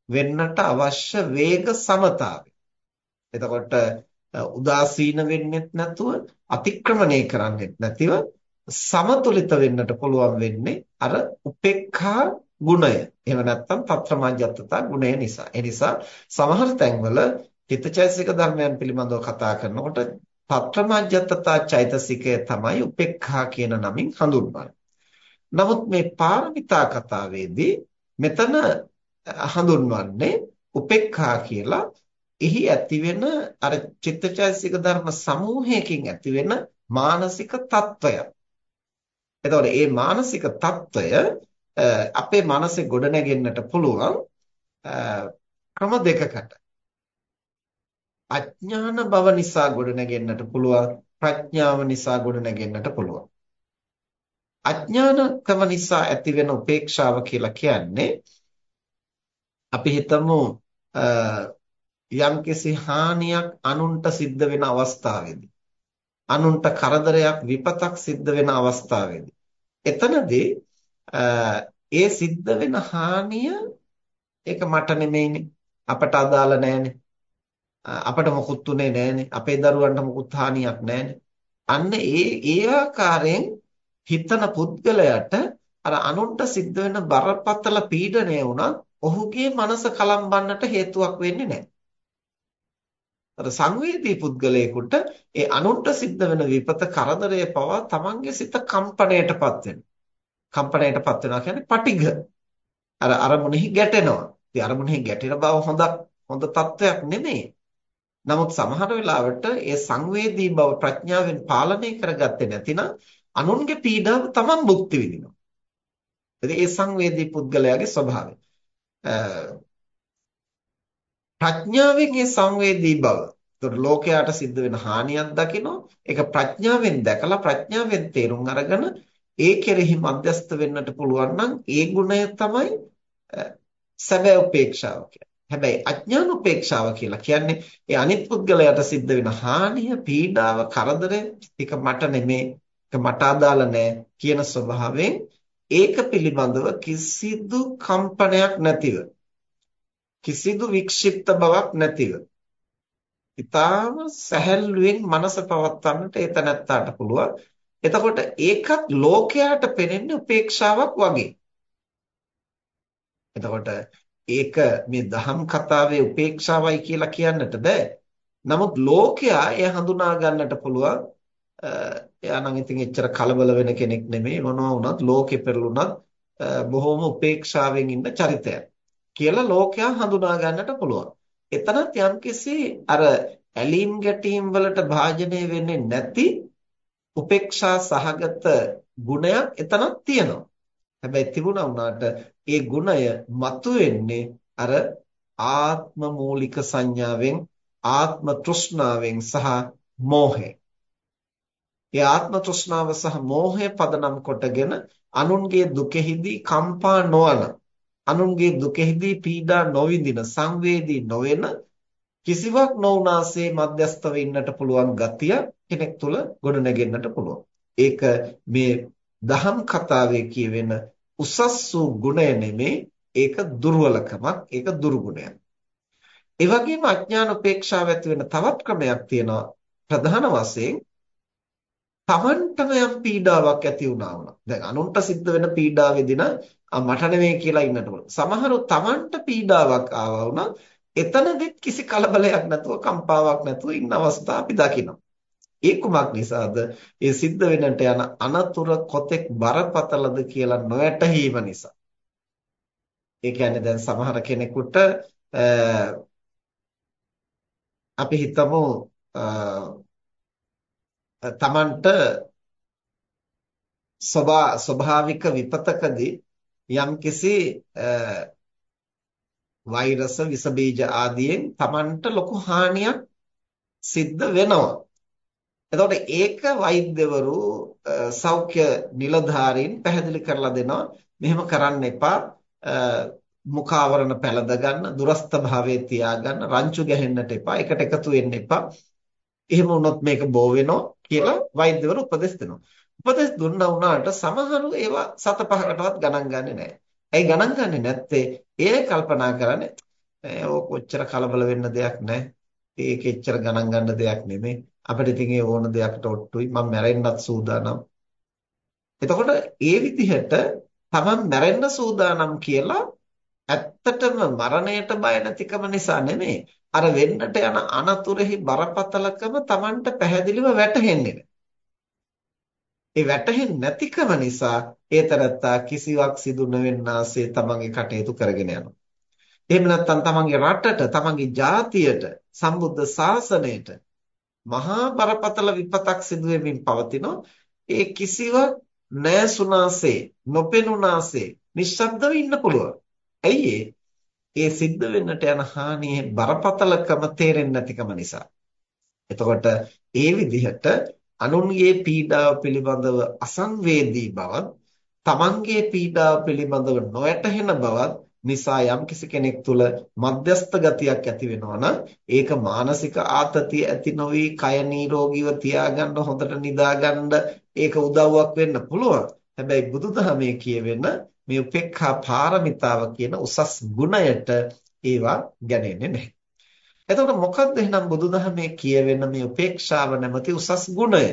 වෙන්නට අවශ්‍ය වේග සමතාවය. එතකොට උදාසීන වෙන්නෙත් නැතුව අතික්‍රමණය කරන්නෙත් නැතිව සමතුලිත වෙන්නට පුළුවන් වෙන්නේ අර උපේක්ඛා ගුණය. එහෙම නැත්නම් తත්‍රමඤ්ඤත්තතා ගුණය නිසා. ඒ නිසා සමහර තැන්වල චිත්තචෛතසික ධර්මයන් පිළිබඳව කතා කරනකොට తත්‍රමඤ්ඤත්තතා චෛතසිකය තමයි උපේක්ඛා කියන නමින් හඳුන්වන්නේ. නමුත් මේ පාරමිතා කතාවේදී මෙතන හඳුන්වන්නේ උපේක්ඛා කියලා එහි ඇතිවෙන අර චිත්තචෛසික ධර්ම සමූහයකින් ඇතිවෙන මානසික తত্ত্বය. එතකොට මේ මානසික తত্ত্বය අපේ මනසේ ගොඩනැගෙන්නට පුළුවන් ක්‍රම දෙකකට. අඥාන බව නිසා ගොඩනැගෙන්නට පුළුවන් ප්‍රඥාව නිසා ගොඩනැගෙන්නට පුළුවන්. අඥානකම නිසා ඇතිවෙන උපේක්ෂාව කියලා කියන්නේ අපි හිතමු යම්කිසි හානියක් අනුන්ට සිද්ධ වෙන අවස්ථාවේදී අනුන්ට කරදරයක් විපතක් සිද්ධ වෙන අවස්ථාවේදී. එතනදී ඒ සිද්ධ වෙන හානිය ඒක මට නෙමෙයිනේ. අපට අදාළ නෑනේ. අපට මොකුත් උනේ නෑනේ. අපේ දරුවන්ට මොකුත් හානියක් නෑනේ. අන්න ඒ ඒ ආකාරයෙන් හිතන පුද්ගලයාට අර අනුන්ට සිද්ධ වෙන බරපතල පීඩනය වුණත් ඔහුගේ මනස කලම්බන්නට හේතුවක් වෙන්නේ නැහැ. අර සංවේදී පුද්ගලයෙකුට ඒ අනුන්ට සිද්ධ වෙන විපත කරදරය පවා තමන්ගේ සිත කම්පණයටපත් වෙනවා. කම්පණයටපත් වෙනවා කියන්නේ පටිඝ. අර අරමුණෙහි ගැටෙනවා. ඉතින් අරමුණෙහි ගැටෙන බව හොඳක් හොඳ තත්වයක් නෙමෙයි. නමුත් සමහර වෙලාවට ඒ සංවේදී බව ප්‍රඥාවෙන් පාලනය කරගත්තේ නැතිනම් අනුන්ගේ පීඩාව තමන් භුක්ති විඳිනවා. ඒ සංවේදී පුද්ගලයාගේ ස්වභාවය. ප්‍රඥාවෙන් මේ සංවේදී බව. ඒතකොට ලෝකයට සිද්ධ වෙන හානියක් දකිනවා. ඒක ප්‍රඥාවෙන් දැකලා ප්‍රඥාවෙන් තේරුම් අරගෙන ඒ කෙරෙහි මධ්‍යස්ත වෙන්නට පුළුවන් නම් ඒ ගුණය තමයි සැබෑ උපේක්ෂාව හැබැයි අඥාන උපේක්ෂාව කියලා කියන්නේ ඒ අනිත් පුද්ගලයාට සිද්ධ වෙන හානිය, පීඩාව, කරදරය ටික මට නෙමේ මට අදාළ නැහැ කියන ස්වභාවයෙන් ඒක පිළිබඳව කිසිදු කම්පනයක් නැතිව කිසිදු වික්ෂිප්ත බවක් නැතිව ඊටාම සැහැල්ලුවෙන් මනස පවත්වන්නට ඒ තැනත්තාට පුළුවන්. එතකොට ඒකත් ලෝකයට පෙනෙන්නේ උපේක්ෂාවක් වගේ. එතකොට ඒක මේ දහම් කතාවේ උපේක්ෂාවයි කියලා කියන්නට බෑ. නමුත් ලෝකයා එය හඳුනා ගන්නට පුළුවන් එයා නම් ඉතින් එච්චර කලබල වෙන කෙනෙක් නෙමෙයි මොනවා වුණත් ලෝකෙ පෙරළුණත් බොහොම උපේක්ෂාවෙන් ඉන්න චරිතයක් කියලා ලෝකයා හඳුනා ගන්නට පුළුවන්. එතනත් යම්කිසි අර ඇලීම් ගැටීම් වලට භාජනය වෙන්නේ නැති උපේක්ෂා සහගත ගුණයක් එතනක් තියෙනවා. හැබැයි තිබුණා වුණාට ඒ ගුණය මතුවෙන්නේ අර ආත්ම මූලික සංඥාවෙන් ආත්ම තෘෂ්ණාවෙන් සහ මෝහයෙන් ඒ ආත්ම තෘෂ්ණාව සහ මෝහය පදනම් කොටගෙන අනුන්ගේ දුකෙහිදී කම්පා නොවන අනුන්ගේ දුකෙහිදී පීඩා නොවිඳින සංවේදී නොවන කිසිවක් නොඋනාසේ මධ්‍යස්තව ඉන්නට පුළුවන් ගතිය කෙනෙක් තුල ගොඩනගෙන්නට පුළුවන්. ඒක මේ දහම් කතාවේ කියවෙන උසස් වූ ගුණය නෙමේ ඒක දුර්වලකමක් ඒක දුර්ගුණයක්. ඒ වගේම අඥාන උපේක්ෂාව ඇති වෙන තවත් ක්‍රමයක් තියෙනවා ප්‍රධාන වශයෙන් තමන්ටම යම් පීඩාවක් ඇති වුණා වුණා. දැන් අනුන්ට සිද්ධ වෙන පීඩාවේදී නම් මට නෙවෙයි කියලා ඉන්නට ඕන. සමහරව තමන්ට පීඩාවක් ආවා වුණා එතනදිත් කිසි කලබලයක් නැතුව කම්පාවක් නැතුව ඉන්න අවස්ථා අපි දකිනවා. ඒ කුමක් නිසාද? ඒ සිද්ධ වෙන්නට යන අනතුර කොතෙක් බරපතලද කියලා නොවැටහීම නිසා. ඒ කියන්නේ දැන් සමහර කෙනෙකුට අපි හිතමු තමන්ට ස්වභාවික විපතකදී යම්කිසි වෛරස විස බීජ ආදියෙන් තමන්ට ලොකු හානියක් සිද්ධ වෙනවා. එතකොට ඒක වෛද්‍යවරු සෞඛ්‍ය නිලධාරීන් පැහැදිලි කරලා දෙනවා. මෙහෙම කරන්න එපා. මුඛාවරණ පැළඳ ගන්න, දුරස්ත භාවයේ තියාගන්න, රංචු ගැහෙන්නට එපා. එකට එකතු වෙන්න එපා. එහෙම වුණොත් මේක බෝ වෙනවා කියලා වෛද්‍යවරු උපදෙස් දෙනවා. උපදෙස් දුන්නා වුණාට සමහරු ඒවා සත පහකටවත් ගණන් ගන්නේ නැහැ. ඇයි ගණන් ගන්නේ නැත්තේ? ඒ කල්පනා කරන්නේ ඕක කොච්චර කලබල වෙන්න දෙයක් නැහැ. ඒක එච්චර ගණන් ගන්න දෙයක් නෙමෙයි. අපිට ඉතින් ඒ ඕන දෙයකට ඔට්ටුයි. මම මැරෙන්නත් සූදානම්. එතකොට ඒ විදිහට තමන් මැරෙන්න සූදානම් කියලා ඇත්තටම මරණයට බය නැතිකම නිසා නෙමෙයි. අර වෙන්නට යන අනතුරෙහි බරපතලකම තමන්ට පැහැදිලිව වැටහෙන්නේ නැහැ. ඒ වැටහෙන්නේ නැතිකම නිසා ඒතරත්තා කිසිවක් සිදු නොවෙන්නාසේ තමන්ගේ කටයුතු කරගෙන යනවා. එහෙම නැත්නම් තමන්ගේ රටට, තමන්ගේ ජාතියට, සම්බුද්ධ ශාසනයට මහා බරපතල විපතක් සිදු වෙමින් පවතිනවා. ඒ කිසිවක් නැසුනාසේ, නොපෙනුනාසේ නිශ්ශබ්දව ඉන්න පුළුවන්. ඇයි ඒ සිද්ධ වෙන්නට යන හානියේ බරපතලකම තේරෙන්නේ නැතිකම නිසා. එතකොට ඒ විදිහට අනුන්ගේ පීඩාව පිළිබඳව අසංවේදී බවත් තමන්ගේ පීඩාව පිළිබඳව නොයැටහෙන බවත් නිසා යම්කිසි කෙනෙක් තුළ මධ්‍යස්ත ගතියක් ඇති වෙනවා නම් ඒක මානසික ආතතිය ඇති නොවි කය නිරෝගීව තියාගන්න හොඳට නිදාගන්න ඒක උදව්වක් වෙන්න පුළුවන්. හැබැයි බුදුදහමේ කියවෙන මේ උපේක්ඛා පාරමිතාව කියන උසස් ගුණයට ඒවා ගැනෙන්නේ නැහැ. එතකොට මොකක්ද එහෙනම් බුදුදහමේ කියවෙන මේ උපේක්ෂාව නැමැති උසස් ගුණය?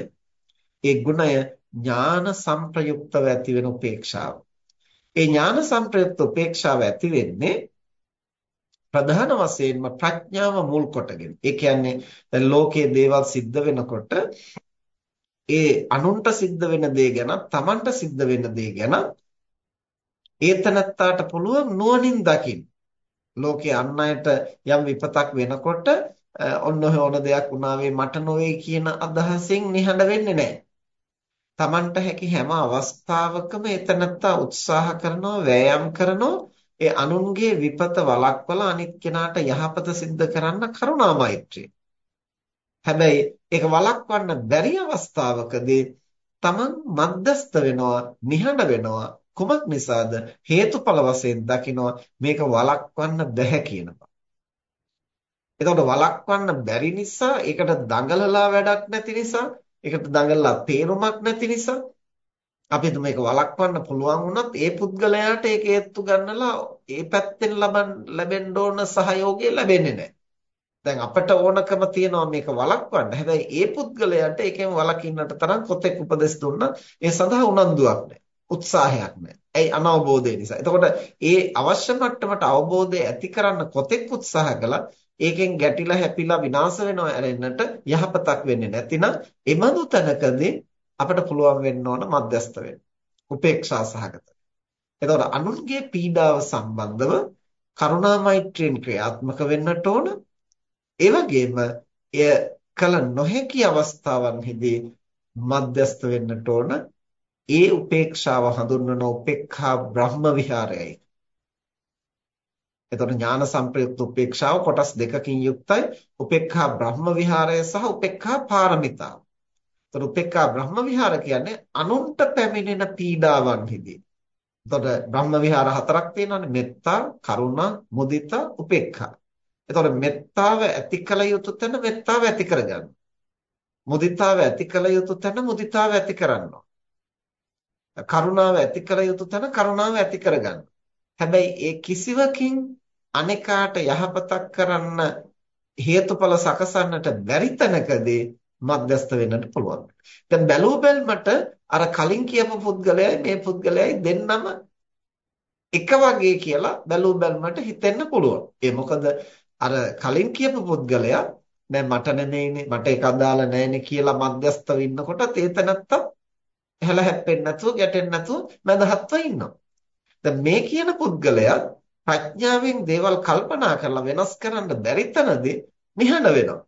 ඒ ගුණය ඥාන සංප්‍රයුක්තව ඇති වෙන උපේක්ෂාව. ඒ ඥාන සංප්‍රයුක්ත උපේක්ෂාව ඇති වෙන්නේ ප්‍රධාන වශයෙන්ම ප්‍රඥාව මුල් කොටගෙන. ඒ කියන්නේ දැන් ලෝකයේ දේවල් සිද්ධ වෙනකොට ඒ අනුන්ට සිද්ධ වෙන දේ ගැන, Tamanට සිද්ධ වෙන දේ ගැන ඒතනත්තාට පුළුවන් නුවණින් දකින්න. ලෝකේ අන් අයට යම් විපතක් වෙනකොට ඔන්න ඔය ඕන දෙයක් වුණා වේ මට නොවේ කියන අදහසින් නිහඬ වෙන්නේ නැහැ. Tamanට හැකි හැම අවස්ථාවකම එතනත්තා උත්සාහ කරනවා වෑයම් කරනවා ඒ අනුන්ගේ විපත වළක්වලා අනිත් කෙනාට යහපත සිද්ධ කරන්න කරුණා මෛත්‍රිය. හැබැයි ඒක වළක්වන්න බැරි අවස්ථාවකදී Taman මධ්‍යස්ත වෙනවා නිහඬ වෙනවා කුමක් නිසාද හේතුඵල වශයෙන් දකිනවා මේක වළක්වන්න බැහැ කියන බව. එතකොට වළක්වන්න බැරි නිසා ඒකට දඟලලා වැඩක් නැති නිසා ඒකට දඟලලා තේරුමක් නැති නිසා අපි මේක වළක්වන්න පුළුවන් වුණත් ඒ පුද්ගලයාට ඒක හේතු ගන්නලා ඒ පැත්තෙන් ලබන් ලැබෙන්න ඕන සහයෝගය ලැබෙන්නේ නැහැ. දැන් අපට ඕනකම තියනවා මේක වළක්වන්න. හැබැයි ඒ පුද්ගලයාට ඒකෙන් වළකින්නට තරම් කොතෙක් උපදෙස් දුන්නා ඒ සඳහා උනන්දුවක් නැහැ. උත්සාහයක් නැහැ. ඇයි අනවබෝධය නිසා. එතකොට ඒ අවශ්‍ය මට්ටමට අවබෝධය ඇති කරන්න කොතෙක් උත්සාහ කළත් ඒකෙන් ගැටිලා හැපිලා විනාශ වෙනව ඇරෙන්නට යහපතක් වෙන්නේ නැතිනම් එමඳු තැනකදී අපිට පුළුවන් වෙන්න ඕන මධ්‍යස්ත වෙන්න. උපේක්ෂා සහගත. එතකොට අනුන්ගේ පීඩාව සම්බන්ධව කරුණා මෛත්‍රියෙන් ක්‍රියාත්මක වෙන්නට ඕන. ඒ වගේම එය කල නොහැකි අවස්ථාවන්හිදී මධ්‍යස්ත වෙන්නට ඕන. ඒ උපේක්ෂාව හඳුන්වන උපේක්ඛා බ්‍රහ්ම විහාරයයි. එතකොට ඥාන සංප්‍රයුක්ත උපේක්ෂාව කොටස් දෙකකින් යුක්තයි. උපේක්ඛා බ්‍රහ්ම විහාරය සහ උපේක්ඛා පාරමිතාව. එතකොට උපේක්ඛා බ්‍රහ්ම විහාර කියන්නේ අනුන්ට පැමිණෙන පීඩාවන්හිදී. එතකොට බ්‍රහ්ම විහාර හතරක් තියෙනවානේ මෙත්තා, කරුණා, මුදිතා, උපේක්ඛා. එතකොට මෙත්තාව ඇති කළ යුතු තැන මෙත්තාව ඇති කරගන්න. මුදිතාව ඇති කළ යුතු තැන මුදිතාව ඇති කරනවා. කරුණාව ඇති කර යුතු තැන කරුණාව ඇති කරගන්න. හැබැයි ඒ කිසිවකින් අනේකාට යහපතක් කරන්න හේතුඵල සකසන්නට බැරි තැනකදී මධ්‍යස්ත වෙන්නට පුළුවන්. දැන් බැලුව බැලමට අර කලින් කියපු පුද්ගලයයි මේ පුද්ගලයයි දෙන්නම එක වගේ කියලා බැලුව බැලමට හිතෙන්න පුළුවන්. ඒ මොකද අර කලින් කියපු පුද්ගලයා නෑ මට නෙමෙයිනේ මට ඒක අදාළ නෑනේ කියලා මධ්‍යස්තව ඉන්නකොට ඒතනත්ත හැල හැප්පෙන්නේ නැතුව ගැටෙන්නේ නැතුව මැදහත්ව ඉන්නවා. දැන් මේ කියන පුද්ගලයා ප්‍රඥාවෙන් දේවල් කල්පනා කරලා වෙනස් කරන්න බැරි තැනදී නිහඬ වෙනවා.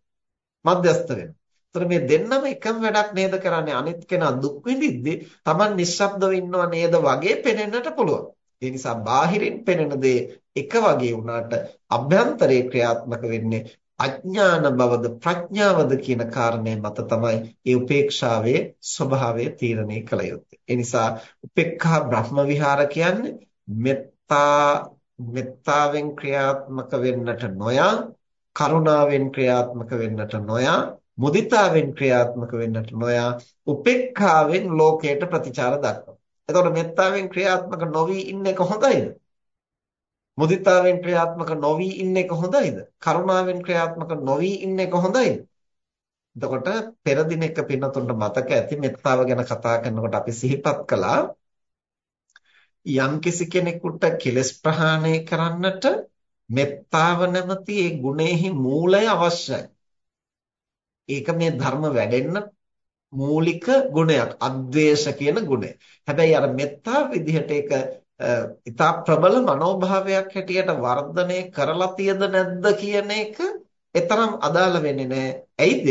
මධ්‍යස්ත වෙනවා. ඒතර මේ දෙන්නම එකම වැඩක් නේද කරන්නේ අනිත් කෙනා දුක් විඳිද්දී Taman නිශ්ශබ්දව ඉන්නව නේද වගේ පෙනෙන්නට පුළුවන්. ඒ නිසා බාහිරින් පෙනෙන දේ එක වගේ වුණාට අභ්‍යන්තරේ ක්‍රියාත්මක වෙන්නේ අඥාන බවද ප්‍රඥාවද කියන කාරණය මත තමයි මේ උපේක්ෂාවේ ස්වභාවය තීරණය කළ යුත්තේ. ඒ නිසා උපේක්ඛා බ්‍රහ්ම විහාර කියන්නේ මෙත්තා මෙත්තාවෙන් ක්‍රියාත්මක වෙන්නට නොයා කරුණාවෙන් ක්‍රියාත්මක වෙන්නට නොයා මුදිතාවෙන් ක්‍රියාත්මක වෙන්නට නොයා උපේක්ඛාවෙන් ලෝකයට ප්‍රතිචාර දක්වනවා. එතකොට මෙත්තාවෙන් ක්‍රියාත්මක නොවි ඉන්න එක හොඳයිද? මුදිතාවෙන් ක්‍රියාත්මක නොවි ඉන්න එක හොඳයිද? කරුණාවෙන් ක්‍රියාත්මක නොවි ඉන්න එක හොඳයිද? එතකොට පෙර දිනක පින්නතුන්ට මතක ඇති මෙත්තාව ගැන කතා කරනකොට අපි සිහිපත් කළා යම්කිසි කෙනෙකුට කෙලස් ප්‍රහාණය කරන්නට මෙත්තාව නැමැති ඒ ගුණෙහි මූලය අවශ්‍යයි. ඒක මේ ධර්ම වැඩෙන්න මූලික ගුණයක් අද්වේෂ කියන ගුණය. හැබැයි අර මෙත්තා විදිහට ඒක ඉතා ප්‍රබල මනෝභාවයක් හැටියට වර්ධනය කරලා තියද නැද්ද කියන එක එතරම් අදාළ වෙන්නේ නැහැ. ඇයිද?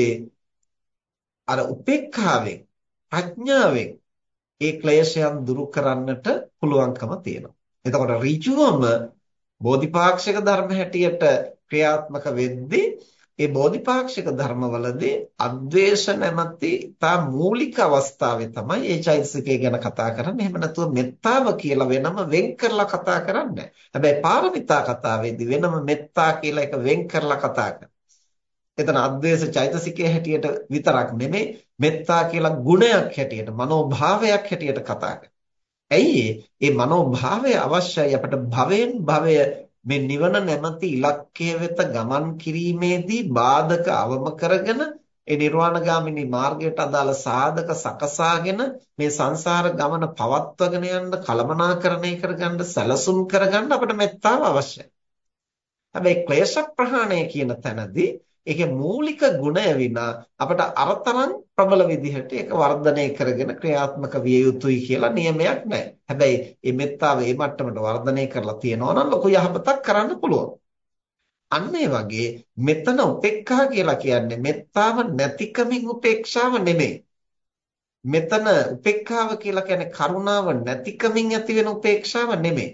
අර උපේක්ඛාවෙන් ප්‍රඥාවෙන් ඒ ක්ලේශයන් දුරු කරන්නට පුළුවන්කම තියෙනවා. එතකොට ඍජුවම බෝධිපාක්ෂික ධර්ම හැටියට ක්‍රියාත්මක වෙද්දී ඒ බෝධිපාක්ෂික ධර්මවලදී අද්වේෂ නැමැති තා මූලික අවස්ථාවේ තමයි මේ චෛතසිකය ගැන කතා කරන්නේ. එහෙම නැතුව මෙත්තාව කියලා වෙනම වෙන් කරලා කතා කරන්නේ හැබැයි පාරමිතා කතාවේදී වෙනම මෙත්තා කියලා එක වෙන් කරලා කතා එතන අද්වේෂ චෛතසිකයේ හැටියට විතරක් නෙමෙයි මෙත්තා කියලා ගුණයක් හැටියට මනෝභාවයක් හැටියට කතා ඇයි මේ මනෝභාවය අවශ්‍යයි අපට භවෙන් භවය මේ නිවන නැමැති ඉලක්කය වෙත ගමන් කිරීමේදී බාධක අවම කරගෙන ඒ නිර්වාණගාමිනී මාර්ගයට අදාළ සාධක සකසාගෙන මේ සංසාර ගමන පවත්වාගෙන යන්න කලමනාකරණය කරගන්න සැලසුම් කරගන්න අපිට මෙත්තාව අවශ්‍යයි. හැබැයි ක්ලේශ ප්‍රහාණය කියන තැනදී ඒකේ මූලික ගුණය විනා අපිට අරතරන් ප්‍රබල විදිහට ඒක වර්ධනය කරගෙන ක්‍රියාත්මක විය යුතුයි කියලා නියමයක් නැහැ. හැබැයි මේ මෙත්තාව මේ මට්ටමට වර්ධනය කරලා තියෙනවා නම් ලොකු යහපතක් කරන්න පුළුවන්. අන්න ඒ වගේ මෙතන උපේක්ඛා කියලා කියන්නේ මෙත්තාව නැතිකමින් උපේක්ෂාව නෙමෙයි. මෙතන උපේක්ඛාව කියලා කියන්නේ කරුණාව නැතිකමින් ඇති වෙන උපේක්ෂාව නෙමෙයි.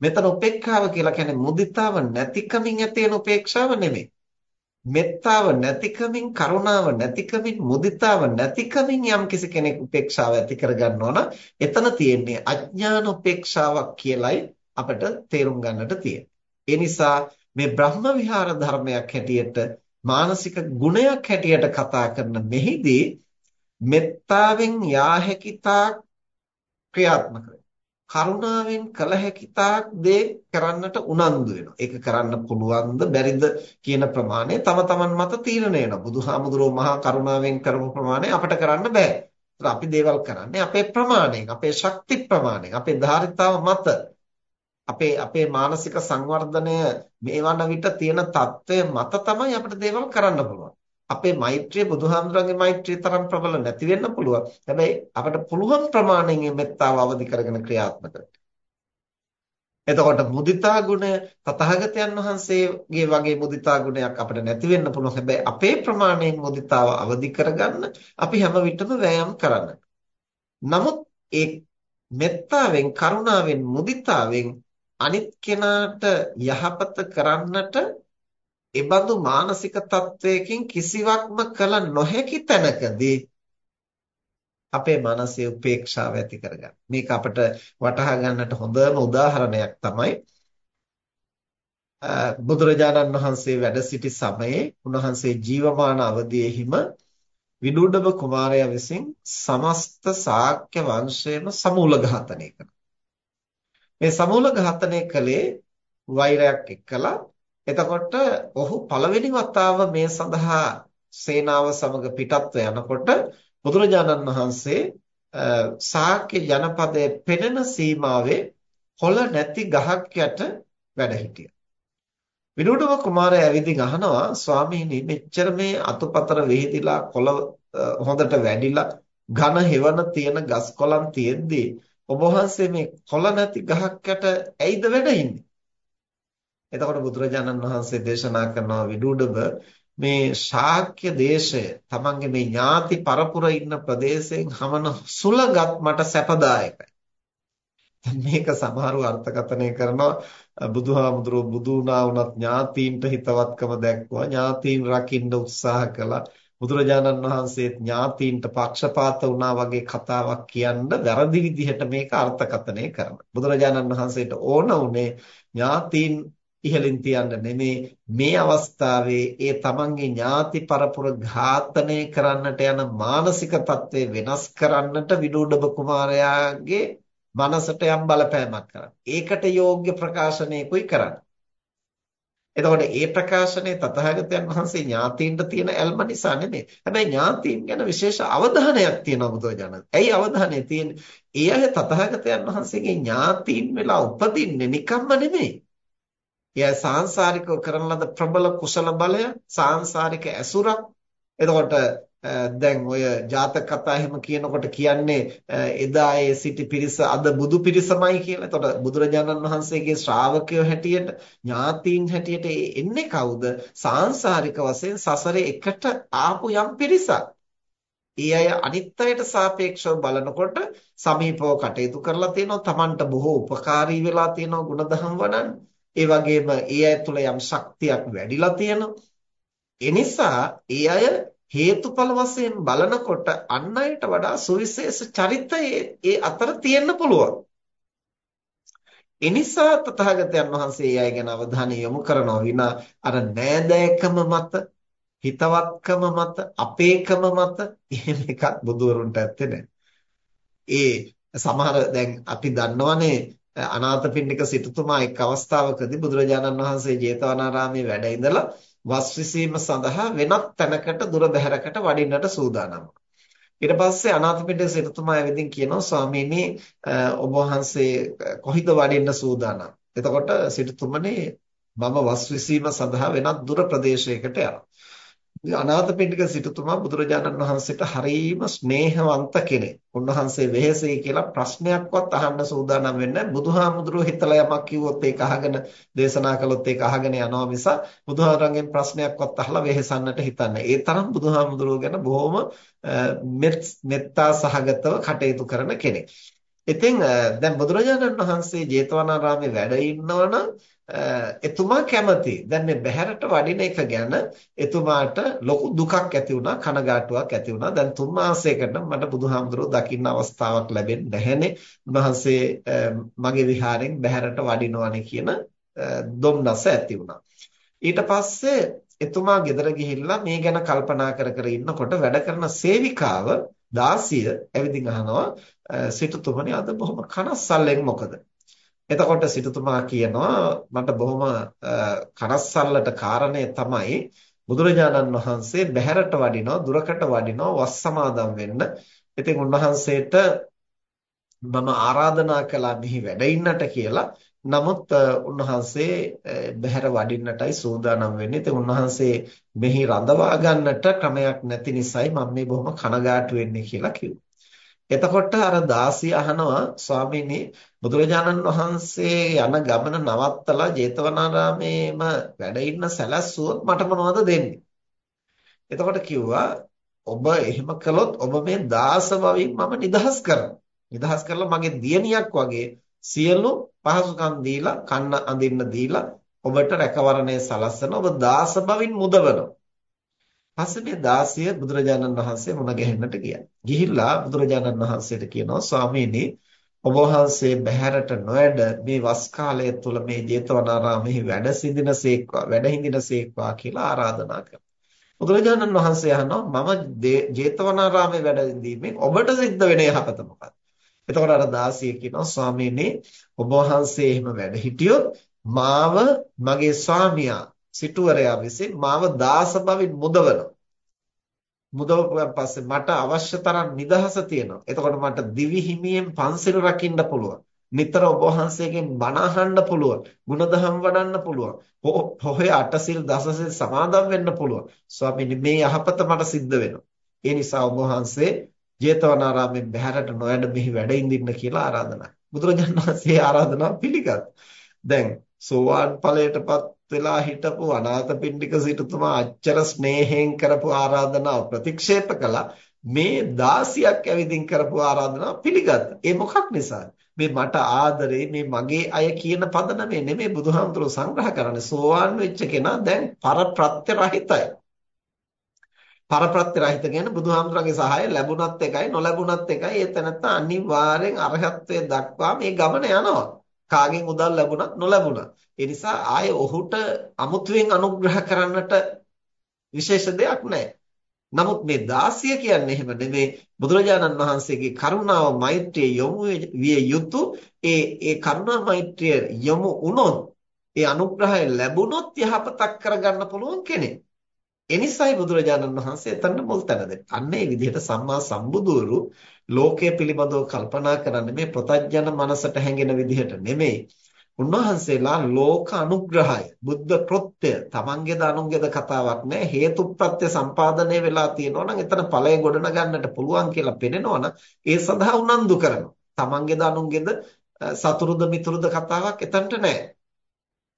මෙතන උපේක්ඛාව කියලා කියන්නේ මුදිතාව නැතිකමින් ඇති වෙන උපේක්ෂාව නෙමෙයි. මෙත්තාව නැතිකමින් කරුණාව නැතිකමින් මුදිතාව නැතිකමින් යම් කිසි කෙනෙක් උපේක්ෂාව ඇති කරගන්නවා නම් එතන තියෙන්නේ අඥාන උපේක්ෂාවක් කියලයි අපිට තේරුම් ගන්නට තියෙන්නේ. ඒ නිසා මේ බ්‍රහ්ම විහාර ධර්මයක් හැටියට මානසික ගුණයක් හැටියට කතා කරන මෙහිදී මෙත්තාවෙන් යා හැකි තාක් ක්‍රියාත්මක කරුණාවෙන් කළ හැකි තාක් දේ කරන්නට උනන්දු වෙනවා. ඒක කරන්න පුළුවන්ද බැරිද කියන ප්‍රමාණය තම තමන් මත තීරණය වෙනවා. බුදුහාමුදුරුවෝ මහා කරුණාවෙන් කරපු ප්‍රමාණය අපිට කරන්න බෑ. ඒත් අපි දේවල් කරන්නේ අපේ ප්‍රමාණයෙන්, අපේ ශක්ති ප්‍රමාණයෙන්, අපේ ධාරිතාව මත. අපේ අපේ මානසික සංවර්ධනය මේවන විට තියෙන తත්වය මත තමයි අපිට දේවල් කරන්න පුළුවන්. අපේ මෛත්‍රිය බුදුහාමුදුරන්ගේ මෛත්‍රිය තරම් ප්‍රබල නැති වෙන්න පුළුවන්. හැබැයි අපිට පුළුවන් ප්‍රමාණයෙන් මේ මෙත්තාව අවදි කරගෙන ක්‍රියාත්මක එතකොට මුදිතා ගුණය තථාගතයන් වහන්සේගේ වගේ මුදිතා ගුණයක් අපිට නැති වෙන්න පුළුවන්. හැබැයි අපේ ප්‍රමාණයෙන් මුදිතාව අවදි කරගන්න අපි හැම විටම වෑයම් කරන්න. නමුත් ඒ මෙත්තාවෙන් කරුණාවෙන් මුදිතාවෙන් අනිත් කෙනාට යහපත කරන්නට එබඳු මානසික තත්වයකින් කිසිවක්ම කළ නොහැකි තැනකදී අපේ මනසේ උපේක්ෂාව ඇති කරගන්න. මේක අපිට වටහා ගන්නට හොඳම උදාහරණයක් තමයි බුදුරජාණන් වහන්සේ වැඩ සිටි සමයේ උන්වහන්සේ ජීවමාන අවදීෙහිම විදුඩබ කුමාරයා විසින් සමස්ත ශාක්‍ය වංශයම සමූල ඝාතනය කළා. මේ සමූල ඝාතනය කළේ වෛරයක් එක්කලා එතකොට ඔහු පළවෙනි වතාව මේ සඳහා සේනාව සමග පිටත්ව යනකොට බුදුරජාණන් වහන්සේ සාක්‍ය ජනපදයේ පෙනෙන සීමාවේ කොළ නැති ගහක් යට වැඩ හිටියා. විනෝඩව කුමාරයා ඇවිදින් අහනවා ස්වාමීනි මෙච්චර මේ අතුපතර වෙහිදිලා කොළ හොඳට වැඩිලා ඝන හෙවණ තියෙන ගස් කොළන් තියෙද්දී ඔබ වහන්සේ මේ කොළ නැති ගහක් යට ඇයිද වැඩ ඉන්නේ? එතකොට බුදුරජාණන් වහන්සේ දේශනා කරනවා විදුඩබ මේ ශාක්‍ය දේශය තමන්ගේ මේ ඥාති පරපුර ඉන්න ප්‍රදේශයෙන් හමන සුලගත් මට සැපදායකයි. මේක සමහරව අර්ථකථනය කරනවා බුදුහාමුදුරුවෝ බුදු වුණා වුණත් ඥාතීන්ට හිතවත්කම දැක්වුවා ඥාතීන් රකින්න උත්සාහ කළා බුදුරජාණන් වහන්සේ ඥාතීන්ට පක්ෂපාත වුණා වගේ කතාවක් කියන්න වැරදි විදිහට මේක අර්ථකථනය කරනවා බුදුරජාණන් වහන්සේට ඕන උනේ ඥාතීන් ඉහලින් තියන්න නෙමේ මේ අවස්ථාවේ ඒ තමන්ගේ ඥාති පරපුර ඝාතනය කරන්නට යන මානසික தત્ත්වය වෙනස් කරන්නට විදුඩබ කුමාරයාගේ මනසට යම් බලපෑමක් කරන්න. ඒකට යෝග්‍ය ප්‍රකාශනයකුයි කරන්නේ. එතකොට ඒ ප්‍රකාශනයේ තථාගතයන් වහන්සේ ඥාතීන්ට තියෙන ඇල්ම නිසා නෙමෙයි. හැබැයි ඥාතීන් ගැන විශේෂ අවධානයක් තියෙනවා බුදුරජාණන්. ඇයි අවධානය තියෙන්නේ? ඒ අය තථාගතයන් වහන්සේගේ ඥාතීන් වෙලා උපදින්නේ නිකම්ම නෙමෙයි. එයා සාංශාරිකව කරන ලද ප්‍රබල කුසල බලය සාංශාරික ඇසුරක් එතකොට දැන් ඔය ජාතක කතා එහෙම කියනකොට කියන්නේ එදා ඒ සිටි පිරිස අද බුදු පිරිසමයි කියලා. එතකොට බුදුරජාණන් වහන්සේගේ ශ්‍රාවකයෝ හැටියට ඥාතීන් හැටියට එන්නේ කවුද? සාංශාරික වශයෙන් සසරේ එකට ආපු යම් පිරිසක්. ඒ අය අනිත් අයට සාපේක්ෂව බලනකොට සමීපව කටයුතු කරලා තියෙනවා. Tamanට බොහෝ උපකාරී වෙලා තියෙනවා ಗುಣධම් වඩන්න. ඒ වගේම ඒ අය තුළ යම් ශක්තියක් වැඩිලා තියෙනවා. ඒ නිසා ඒ අය හේතුඵල වශයෙන් බලනකොට අන් අයට වඩා සුවිශේෂ චරිත ඒ අතර තියෙන්න පුළුවන්. එනිසා තථාගතයන් වහන්සේ ඒ අය ගැන අවධානය යොමු කරනවා විනා අර නෑදෑකම මත හිතවත්කම මත අපේකම මත එහෙම එකක් බුදුවරුන්ට ඇත්තේ නැහැ. ඒ සමහර දැන් අපි දන්නවනේ අනාථපිණ්ඩික සිටුතුමා එක් අවස්ථාවකදී බුදුරජාණන් වහන්සේ ජේතවනාරාමයේ වැඩ ඉඳලා වස් විසීම සඳහා වෙනත් තැනකට දුර බැහැරකට වඩින්නට සූදානම්. ඊට පස්සේ අනාථපිණ්ඩික සිටුතුමා ඇවිදින් කියනවා ස්වාමීනි ඔබ වහන්සේ කොහිද වඩින්න සූදානම්? එතකොට සිටුතුමනි මම වස් විසීම සඳහා වෙනත් දුර ප්‍රදේශයකට යනවා. අනාථපිණ්ඩික සිටුතුමා බුදුරජාණන් වහන්සේට හරීම ස්නේහවන්ත කෙනෙක්. උන්වහන්සේ වෙහෙසෙයි කියලා ප්‍රශ්නයක්වත් අහන්න සූදානම් වෙන්නේ නැහැ. බුදුහාමුදුරුවෝ හිතලා යමක් කිව්වොත් ඒක අහගෙන දේශනා කළොත් ඒක අහගෙන යනවා මිස බුදුහාරංගෙන් ප්‍රශ්නයක්වත් අහලා වෙහෙසන්නට හිතන්නේ. ඒ තරම් බුදුහාමුදුරුවෝ ගැන බොහොම මෙත්තා සහගතව කටයුතු කරන කෙනෙක්. ඉතින් දැන් බුදුරජාණන් වහන්සේ ජේතවනාරාමේ වැඩ ඉන්නවනම් එතුමා කැමති. දැන් මේ බහැරට වඩින එක ගැන එතුමාට ලොකු දුකක් ඇති වුණා, කනගාටුවක් ඇති වුණා. දැන් තුන් මාසයකට මට බුදුහාමුදුරුවෝ දකින්න අවස්ථාවක් ලැබෙන්නේ නැහැනේ. උන්වහන්සේ මගේ විහාරෙන් බහැරට වඩිනවනේ කියන දුම්නස ඇති වුණා. ඊට පස්සේ එතුමා ගෙදර ගිහිල්ලා මේ ගැන කල්පනා කර කර ඉන්නකොට වැඩ කරන සේවිකාව දාසිය ඇවිදින් අහනවා සිටුතුමනි අද බොහොම කනස්සල්ලෙන් මොකද එතකොට සිටුතුමා කියනවා මට බොහොම කරස්සල්ලට කාරණය තමයි බුදුරජාණන් වහන්සේ බහැරට වඩිනවා දුරකට වඩිනවා වස් සමාදම් වෙන්න. ඉතින් උන්වහන්සේට මම ආරාධනා කළා මෙහි වැඩ ඉන්නට කියලා. නමුත් උන්වහන්සේ බහැර වඩින්නටයි සූදානම් වෙන්නේ. ඉතින් උන්වහන්සේ මෙහි රඳවා ගන්නට ක්‍රමයක් නැති නිසායි මම මේ බොහොම කනගාටු වෙන්නේ කියලා කිව්වා. එතකොට අර දාසිය අහනවා ස්වාමීනි බුදුරජාණන් වහන්සේ යන ගමන නවත්තලා ජේතවනාරාමේම වැඩ ඉන්න සැලැස්සුවොත් මට මොනවද දෙන්නේ? එතකොට කිව්වා ඔබ එහෙම කළොත් ඔබ මේ දාස භවින් මම නිදහස් කරනවා. නිදහස් කරලා මගේ දියණියක් වගේ සියලු පහසුකම් දීලා කන්න අඳින්න දීලා ඔබට රැකවරණය සලස්සන ඔබ දාස භවින් මුදවනවා. පස්සේ මේ දාසිය බුදුරජාණන් වහන්සේ මුණ ගැහෙන්නට ගියා. ගිහිල්ලා බුදුරජාණන් වහන්සේට කියනවා ස්වාමීනි ඔබ වහන්සේ බහැරට නොඇඩ මේ වස් කාලය තුල මේ ජේතවනාරාමෙහි වැඩ සිඳිනසේක්වා වැඩ හිඳිනසේක්වා කියලා ආරාධනා කරනවා. බුදුරජාණන් වහන්සේ අහනවා මම ජේතවනාරාමේ වැඩ ඉඳීමෙන් ඔබට සිද්ධ වෙන යහපත මොකක්ද? එතකොට අර දාසිය කියනවා ස්වාමීනි ඔබ වහන්සේ එහෙම වැඩ හිටියොත් මාව මගේ ස්වාමියා සිටුවරයා විසින් මාව දාස බවින් මුදවනවා. මුදවපුවන් පස්සේ මට අවශ්‍ය තරම් නිදහස තියෙනවා. එතකොට මට දිවි හිමියෙන් පන්සිල් රකින්න පුළුවන්. නිතර ඔබ වහන්සේගෙන් බණ අහන්න පුළුවන්. ගුණධම් වඩන්න පුළුවන්. පොහේ අටසිල් දසසිල් සමාදන් වෙන්න පුළුවන්. ස්වාමීනි මේ යහපත මට සිද්ධ වෙනවා. ඒ නිසා ඔබ වහන්සේ ජේතවනාරාමයෙන් බහැරට නොයඩ මෙහි වැඩ ඉඳින්න කියලා ආරාධනා. බුදුරජාණන් වහන්සේ ආරාධනාව පිළිගත්තා. දැන් සෝවාන් ඵලයටපත් වෙලා හිටපු අනාථපිණ්ඩික සිටුතුමා අච්චර ස්නේහයෙන් කරපු ආරාධනාව ප්‍රතික්ෂේප කළා මේ 16ක් ඇවිදින් කරපු ආරාධනාව පිළිගත්තා. ඒ මොකක් නිසාද? මේ මට ආදරේ මේ මගේ අය කියන පදනමේ නෙමෙයි බුදුහාමුදුරුවෝ සංග්‍රහ කරන්නේ. සෝවාන් වෙච්ච කෙනා දැන් පරප්‍රත්‍ය රහිතයි. පරප්‍රත්‍ය රහිත කියන්නේ බුදුහාමුදුරන්ගේ සහාය ලැබුණත් එකයි නොලැබුණත් එකයි ඒ තැනත්තා අනිවාර්යෙන් අරහත්ත්වයට දක්වා මේ ගමන යනවා. කාගෙන් උදව් ලැබුණත් නොලැබුණත්. ඒ නිසා ආයේ ඔහුට අමුතුවෙන් අනුග්‍රහ කරන්නට විශේෂ දෙයක් නැහැ. නමුත් මේ 16 කියන්නේ එහෙම නෙමෙයි බුදුරජාණන් වහන්සේගේ කරුණාව මෛත්‍රිය යොමු විය යුතු ඒ ඒ කරුණා මෛත්‍රිය යොමු වුණොත් ඒ අනුග්‍රහය ලැබුණොත් යහපතක් කරගන්න පුළුවන් කෙනෙක්. එනිසායි බුදුරජාණන් වහන්සේ එතන මුල් තැන දෙන්නේ. අන්න ඒ විදිහට සම්මා සම්බුදුරු ලෝකය පිළිබඳව කල්පනා කරන්නේ මේ ප්‍රතඥ මනසට හැඟෙන විදිහට නෙමෙයි. උන්වහන්සේලා ලෝක අනුග්‍රහය බුද්ධ කෘත්‍ය තමන්ගේද අනුන්ගේද කතාවක් නෑ. හේතුප්‍රත්‍ය සම්පාදනය වෙලා තියෙනවා නම් එතන ඵලය ගොඩනගන්නට පුළුවන් කියලා පෙනෙනවා නම් ඒ සඳහා උනන්දු කරනවා. තමන්ගේද අනුන්ගේද සතුරුද මිතුරුද කතාවක් එතනට නෑ.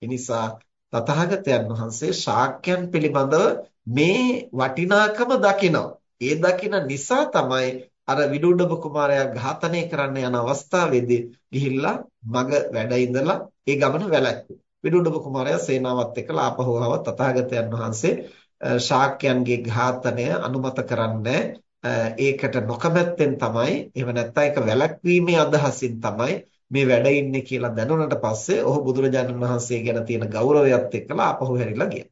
ඒ නිසා තථාගතයන් වහන්සේ ශාක්‍යයන් පිළිබඳව මේ වටිනාකම දකිනවා. ඒ දකින නිසා තමයි අර විදුඩබ කුමාරයා ඝාතනය කරන්න යන අවස්ථාවේදී ගිහිල්ලා මග වැඩ ඉඳලා ඒ ගමන වැළැක්වුවා. විදුඩබ කුමාරයා සේනාවත් එක්කලා ආපහු ආව තථාගතයන් වහන්සේ ශාක්‍යයන්ගේ ඝාතනය අනුමත කරන්නේ ඒකට නොකමැත්තෙන් තමයි එහෙම නැත්නම් ඒක වැළැක්වීමේ අදහසින් තමයි මේ වැඩ ඉන්නේ කියලා දැනුණට පස්සේ ඔහු බුදුරජාණන් වහන්සේ ගැන තියෙන ගෞරවයත් එක්කලා ආපහු හැරිලා ගියා.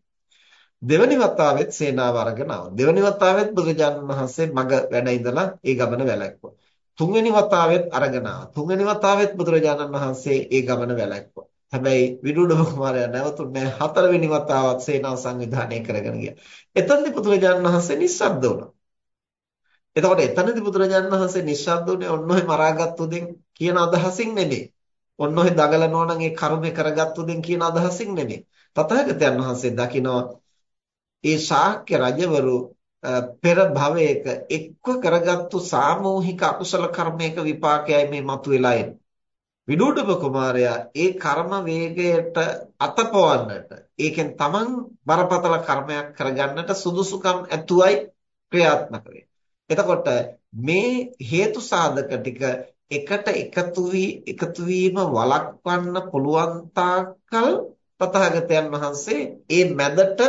දෙවනි වතාවෙත් සේනාව අරගෙන ආවා. දෙවනි වතාවෙත් බුදුරජාණන් වහන්සේ මග වැඩ ඉඳලා ඒ ගමන වැළැක්වුවා. තුන්වෙනි වතාවෙත් අරගෙන ආවා. තුන්වෙනි වතාවෙත් බුදුරජාණන් වහන්සේ ඒ ගමන වැළැක්වුවා. හැබැයි විදුඩම කුමාරයා නැවතුනේ හතරවෙනි වතාවත් සේනාව සංවිධානය කරගෙන ගියා. එතනදී බුදුරජාණන් වහන්සේ නිස්සබ්ද වුණා. එතකොට එතනදී බුදුරජාණන් වහන්සේ නිස්සබ්ද වුණේ ඔන්නෝයි මරාගත්තුදින් කියන අදහසින් නෙමෙයි. ඔන්නෝයි දගලනවා නම් ඒ කර්මය කරගත්තුදින් කියන අදහසින් නෙමෙයි. තථාගතයන් වහන්සේ දකිනවා ඒ ශාක්‍ය රජවරු පෙර භවයක එක්ව කරගත්තු සාමූහික අකුසල කර්මයක විපාකයයි මේ මතුවලා එන්නේ. විදුඩබ කුමාරයා ඒ කර්ම වේගයට අතපවන්නට ඒකෙන් තමන් බරපතල කර්මයක් කරගන්නට සුදුසුකම් ඇතුවයි ක්‍රියාත්මක එතකොට මේ හේතු සාධක ටික එකට එකතු වී එකතු වීම වළක්වන්න පුළුවන් තාක්කල් තථාගතයන් වහන්සේ ඒ මැදට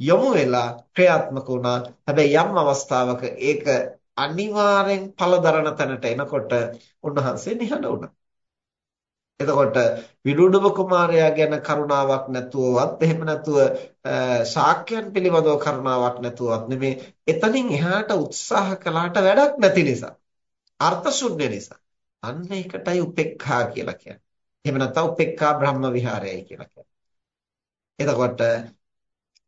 යොමු වෙලා ක්‍රියාත්මක වුණා. හැබැයි යම් අවස්ථාවක ඒක අනිවාර්යෙන් පළදරන තැනට එනකොට උන්වහන්සේ නිහඬ වුණා. එතකොට විදුඩබ කුමාරයා ගැන කරුණාවක් නැතුවවත් එහෙම නැතුව ශාක්‍යයන් පිළිබඳව කරුණාවක් නැතුවවත් නෙමේ එතනින් එහාට උත්සාහ කළාට වැඩක් නැති නිසා අර්ථ ශුන්‍ය නිසා අන්න ඒකටයි උපේක්ඛා කියලා කියන්නේ. එහෙම නැත්නම් උපේක්ඛා බ්‍රහ්ම විහාරයයි කියලා කියන්නේ. එතකොට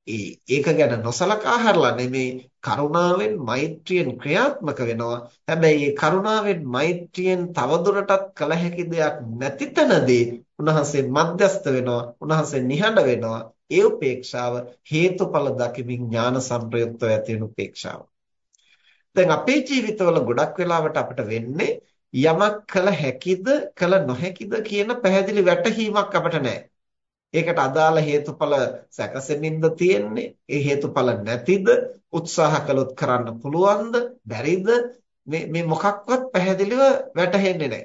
ඒක ගැන නොසලකා හරලා නෙමේ කරුණාවෙන් මෛත්‍රියෙන් ක්‍රියාත්මක වෙනවා. හැබැයි මේ කරුණාවෙන් මෛත්‍රියෙන් තවදුරටත් කළ හැකි දෙයක් නැති තැනදී උන්වහන්සේ මධ්‍යස්ත වෙනවා. උන්වහන්සේ නිහඬ වෙනවා. ඒ උපේක්ෂාව හේතුඵල දකිමින් ඥාන සංප්‍රයුක්තව ඇති වෙන උපේක්ෂාව. දැන් අපේ ජීවිතවල ගොඩක් වෙලාවට අපිට වෙන්නේ යමක් කළ හැකිද කළ නොහැකිද කියන පැහැදිලි වැටහීමක් අපිට නැහැ. ඒකට අදාළ හේතුඵල සැකසෙමින්ද තියෙන්නේ? ඒ හේතුඵල නැතිද? උත්සාහ කළොත් කරන්න පුළුවන්ද? බැරිද? මේ මේ මොකක්වත් පැහැදිලිව වැටහෙන්නේ නැහැ.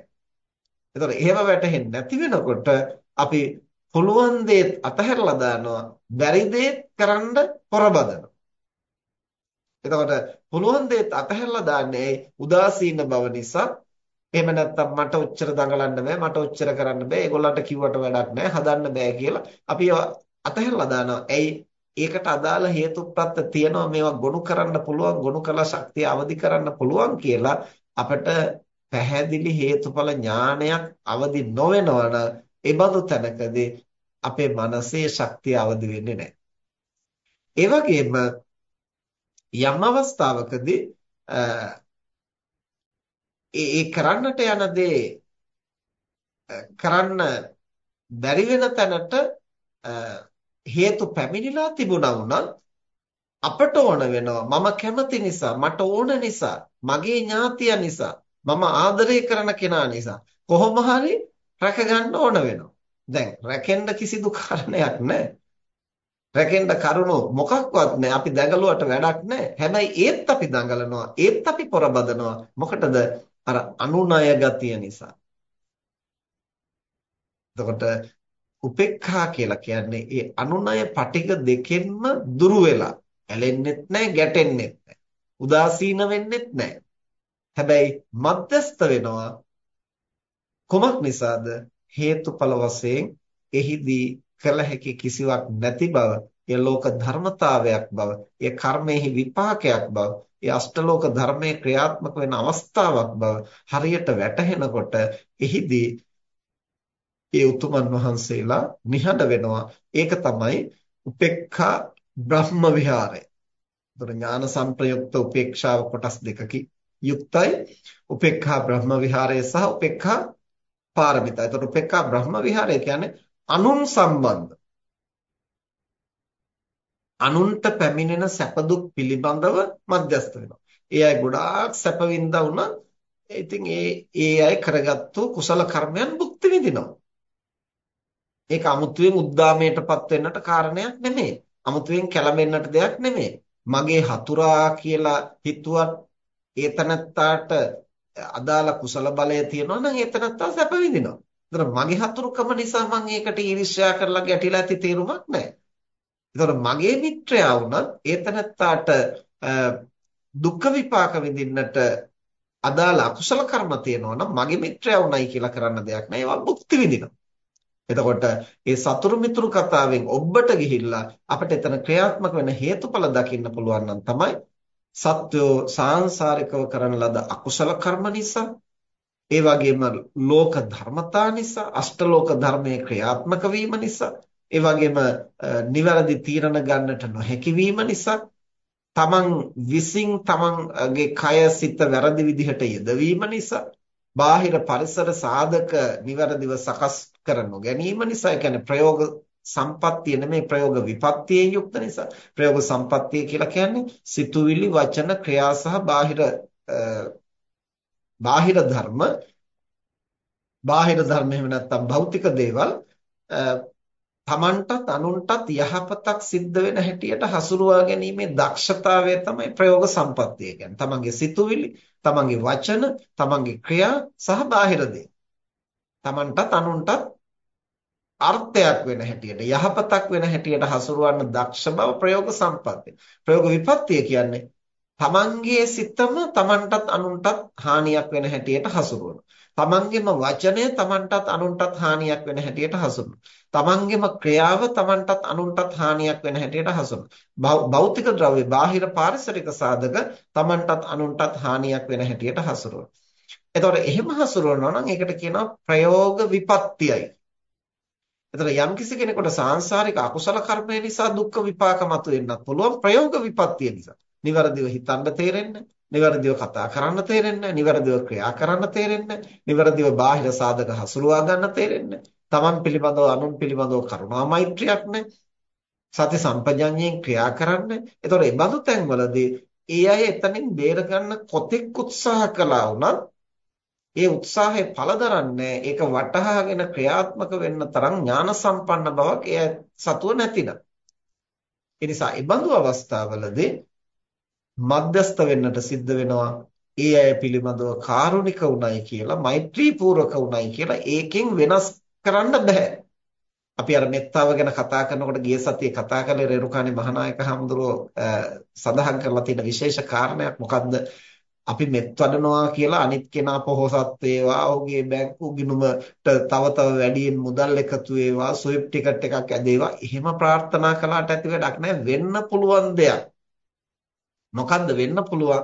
ඒතකොට එහෙම වැටහෙන්නේ නැති වෙනකොට අපි පුළුවන් දේ අතහැරලා දානවා. බැරි දේ කරන්න පොරබදනවා. එතකොට පුළුවන් දේ අතහැරලා දාන්නේ උදාසීන බව නිසා එහෙම නැත්නම් මට ඔච්චර දඟලන්න බෑ මට ඔච්චර කරන්න බෑ ඒගොල්ලන්ට කිව්වට වැඩක් නෑ හදන්න බෑ කියලා අපි අතහැරලා දානවා. ඇයි ඒකට අදාළ හේතුප්‍රත්‍ය තියෙනවා මේවා ගොනු කරන්න පුළුවන් ගොනු කළ ශක්තිය අවදි කරන්න පුළුවන් කියලා අපිට පැහැදිලි හේතුඵල ඥානයක් අවදි නොවෙනවන ඒ බඳු තැනකදී අපේ මනසේ ශක්තිය අවදි වෙන්නේ නැහැ. ඒ වගේම යම් අවස්ථාවකදී ඒ කරන්නට යන දේ කරන්න බැරි වෙන තැනට හේතු පැමිණිලා තිබුණා වුණත් අපට ඕන වෙනවා මම කැමති නිසා මට ඕන නිසා මගේ ඥාතිය නිසා මම ආදරය කරන කෙනා නිසා කොහොම හරි රැක ගන්න ඕන වෙනවා දැන් රැකෙන්න කිසිදු කාරණයක් නැහැ. රැකෙන්න කරුණු මොකක්වත් නැහැ. අපි දඟලුවට වැඩක් නැහැ. හැබැයි ඒත් අපි දඟලනවා. ඒත් අපි පොරබදනවා. මොකටද? අර අනුණය ගතිය නිසා. එතකොට උපේක්ඛා කියලා කියන්නේ ඒ අනුණය පටික දෙකෙන්ම දුරු වෙලා ඇලෙන්නෙත් නැහැ, ගැටෙන්නෙත් නැහැ. උදාසීන වෙන්නෙත් නැහැ. හැබැයි මධ්‍යස්ත වෙනවා කොමක් නිසාද? හේතුඵල වශයෙන් එහිදී කළ හැකි කිසිවක් නැති බව, ඒ ලෝක ධර්මතාවයක් බව, ඒ කර්මෙහි විපාකයක් බව, ඒ අෂ්ටලෝක ධර්මයේ ක්‍රියාත්මක වෙන අවස්ථාවක් බව හරියට වැටහෙනකොට එහිදී ඒ උතුමන් වහන්සේලා නිහඬ වෙනවා. ඒක තමයි උපේක්ඛා බ්‍රහ්ම විහාරය. ඒතර ඥාන සංප්‍රයුක්ත උපේක්ෂාව කොටස් දෙකකි යුක්තයි. උපේක්ඛා බ්‍රහ්ම විහාරය සහ උපේක්ඛා පාරමිතා. ඒතර උපේක්ඛා බ්‍රහ්ම විහාරය කියන්නේ අනුන් සම්බන්ධ. අනුන්ට පැමිණෙන සැප දුක් පිළිබඳව මධ්‍යස්ත වෙනවා. ඒ අය ගොඩාක් සැප වින්දා වුණා. ඉතින් ඒ ඒ අය කරගත්තු කුසල කර්මයන් භුක්ති විඳිනවා. ඒක අමුතුවෙන් උද්දාමයටපත් වෙන්නට කාරණයක් නෙමෙයි. අමුතුවෙන් කැළඹෙන්නට දෙයක් නෙමෙයි. මගේ හතුරා කියලා හිතුවත් ඒතනත්තාට අදාළ කුසල බලය තියෙනවා නම් ඒතනත්තා සැප විඳිනවා. ඒතර මගේ හතුරුකම නිසා මම ඒකට ඊර්ෂ්‍යා කරලා ගැටිලා ඇති තේරුමක් නැහැ. ඒතර මගේ මිත්‍රයා වුණත් ඒතනත්තාට දුක්ඛ විපාක විඳින්නට අදාළ අකුසල කර්ම තියෙනවා නම් මගේ මිත්‍රයා වුණයි කියලා කරන්න දෙයක් නැහැ. ඒවා භුක්ති විඳිනවා. එතකොට මේ සතුරු මිතුරු කතාවෙන් ඔබට ගිහිල්ලා අපිට එතන ක්‍රියාත්මක වෙන හේතුඵල දකින්න පුළුවන් නම් තමයි සත්වෝ සාංශාරිකව කරන ලද අකුසල කර්ම නිසා ඒ වගේම ලෝක ධර්මතා නිසා අෂ්ටලෝක ධර්මයේ ක්‍රියාත්මක වීම නිසා ඒ වගේම නිවැරදි තීරණ ගන්නට නොහැකි වීම නිසා තමන් විසින් තමන්ගේ කය සිත වැරදි විදිහට යෙදවීම නිසා බාහිර පරිසර සාධක නිවැරදිව සකස් කර නොගැනීම නිසා කියන්නේ ප්‍රයෝග සම්පත්තිය නෙමෙයි ප්‍රයෝග විපත්තියෙන් යුක්ත නිසා. ප්‍රයෝග සම්පත්තිය කියලා කියන්නේ සිතුවිලි වචන ක්‍රියා සහ බාහිර බාහිර ධර්ම. බාහිර ධර්ම එහෙම නැත්නම් භෞතික දේවල් තමන්ටත් අනුන්ටත් යහපතක් සිද්ධ වෙන හැටියට හසුරුවා ගැනීමේ දක්ෂතාවය තමයි ප්‍රයෝග සම්පත්තිය කියන්නේ. තමන්ගේ සිතුවිලි, තමන්ගේ වචන, තමන්ගේ ක්‍රියා සහ බාහිර දේ. තමන්ටත් අනුන්ටත් අර්ථයක් වෙන හැටියට යහපතක් වෙන හැටියට හසුරවන්න දක්ෂ බව ප්‍රයෝග සම්පත්තිය. ප්‍රයෝග විපත්තිය කියන්නේ තමන්ගේ සිතම තමන්ටත් අනුන්ටත් හානියක් වෙන හැටියට හසුරවනවා. තමන්ගේම වචනය තමන්ටත් අනුන්ටත් හානියක් වෙන හැටියට හසුරවනවා. තමන්ගේම ක්‍රියාව තමන්ටත් අනුන්ටත් හානියක් වෙන හැටියට හසුරවනවා. භෞතික ද්‍රව්‍ය බාහිර පාරිසරික සාධක තමන්ටත් අනුන්ටත් හානියක් වෙන හැටියට හසුරවනවා. එතකොට එහෙම හසුරවනවා නම් ඒකට කියනවා ප්‍රයෝග විපත්තියයි. එතකොට යම්කිසි කෙනෙකුට සාංශාරික අකුසල කර්මය නිසා දුක්ඛ විපාක මතුවෙන්නත් පුළුවන් ප්‍රයෝග විපත්තිය නිසා. නිවැරදිව හිතන්න තේරෙන්නේ නිවැරදිව කතා කරන්න තේරෙන්නේ නිවැරදිව ක්‍රියා කරන්න තේරෙන්නේ නිවැරදිව බාහිර සාධක හසුරුවා ගන්න තේරෙන්නේ තමන් පිළිබඳව අනුන් පිළිබඳව කරුණා මෛත්‍රියක් සති සම්පජඤ්ඤයෙන් ක්‍රියා කරන්න. ඒතකොට මේ බඳු තැන්වලදී ඒ අය එතනින් බේර ගන්න කොතෙක් උත්සාහ කළා වුණත් ඒ උත්සාහය පළදරන්නේ ඒක වටහාගෙන ක්‍රියාත්මක වෙන්න තරම් ඥාන සම්පන්න බවක් එය සතුව නැතිනම්. ඒ නිසා ඒ බඳු අවස්ථාවලදී මධ්‍යස්ත වෙන්නට සිද්ධ වෙනවා ඒ අය පිළිබඳව කාරුණික උණයි කියලා මෛත්‍රීපූර්වක උණයි කියලා ඒකෙන් වෙනස් කරන්න බෑ. අපි අර මෙත්තාව ගැන කතා කරනකොට ගිය සතියේ කතා කළේ රේරුකාණේ මහානායක හඳුරෝ සඳහන් කරලා තියෙන විශේෂ කාරණයක් මොකද්ද? අපි මෙත් වඩනවා කියලා අනිත් කෙනා පොහොසත් වේවා, ඔහුගේ බැංකු ගිණුමට තව තව වැඩියෙන් මුදල් එකතු වේවා, ස්විප් ටිකට් එකක් ඇදේවා. එහෙම ප්‍රාර්ථනා කළාට ඇති වැඩක් නැහැ. වෙන්න පුළුවන් දෙයක්. මොකද්ද වෙන්න පුළුවන්?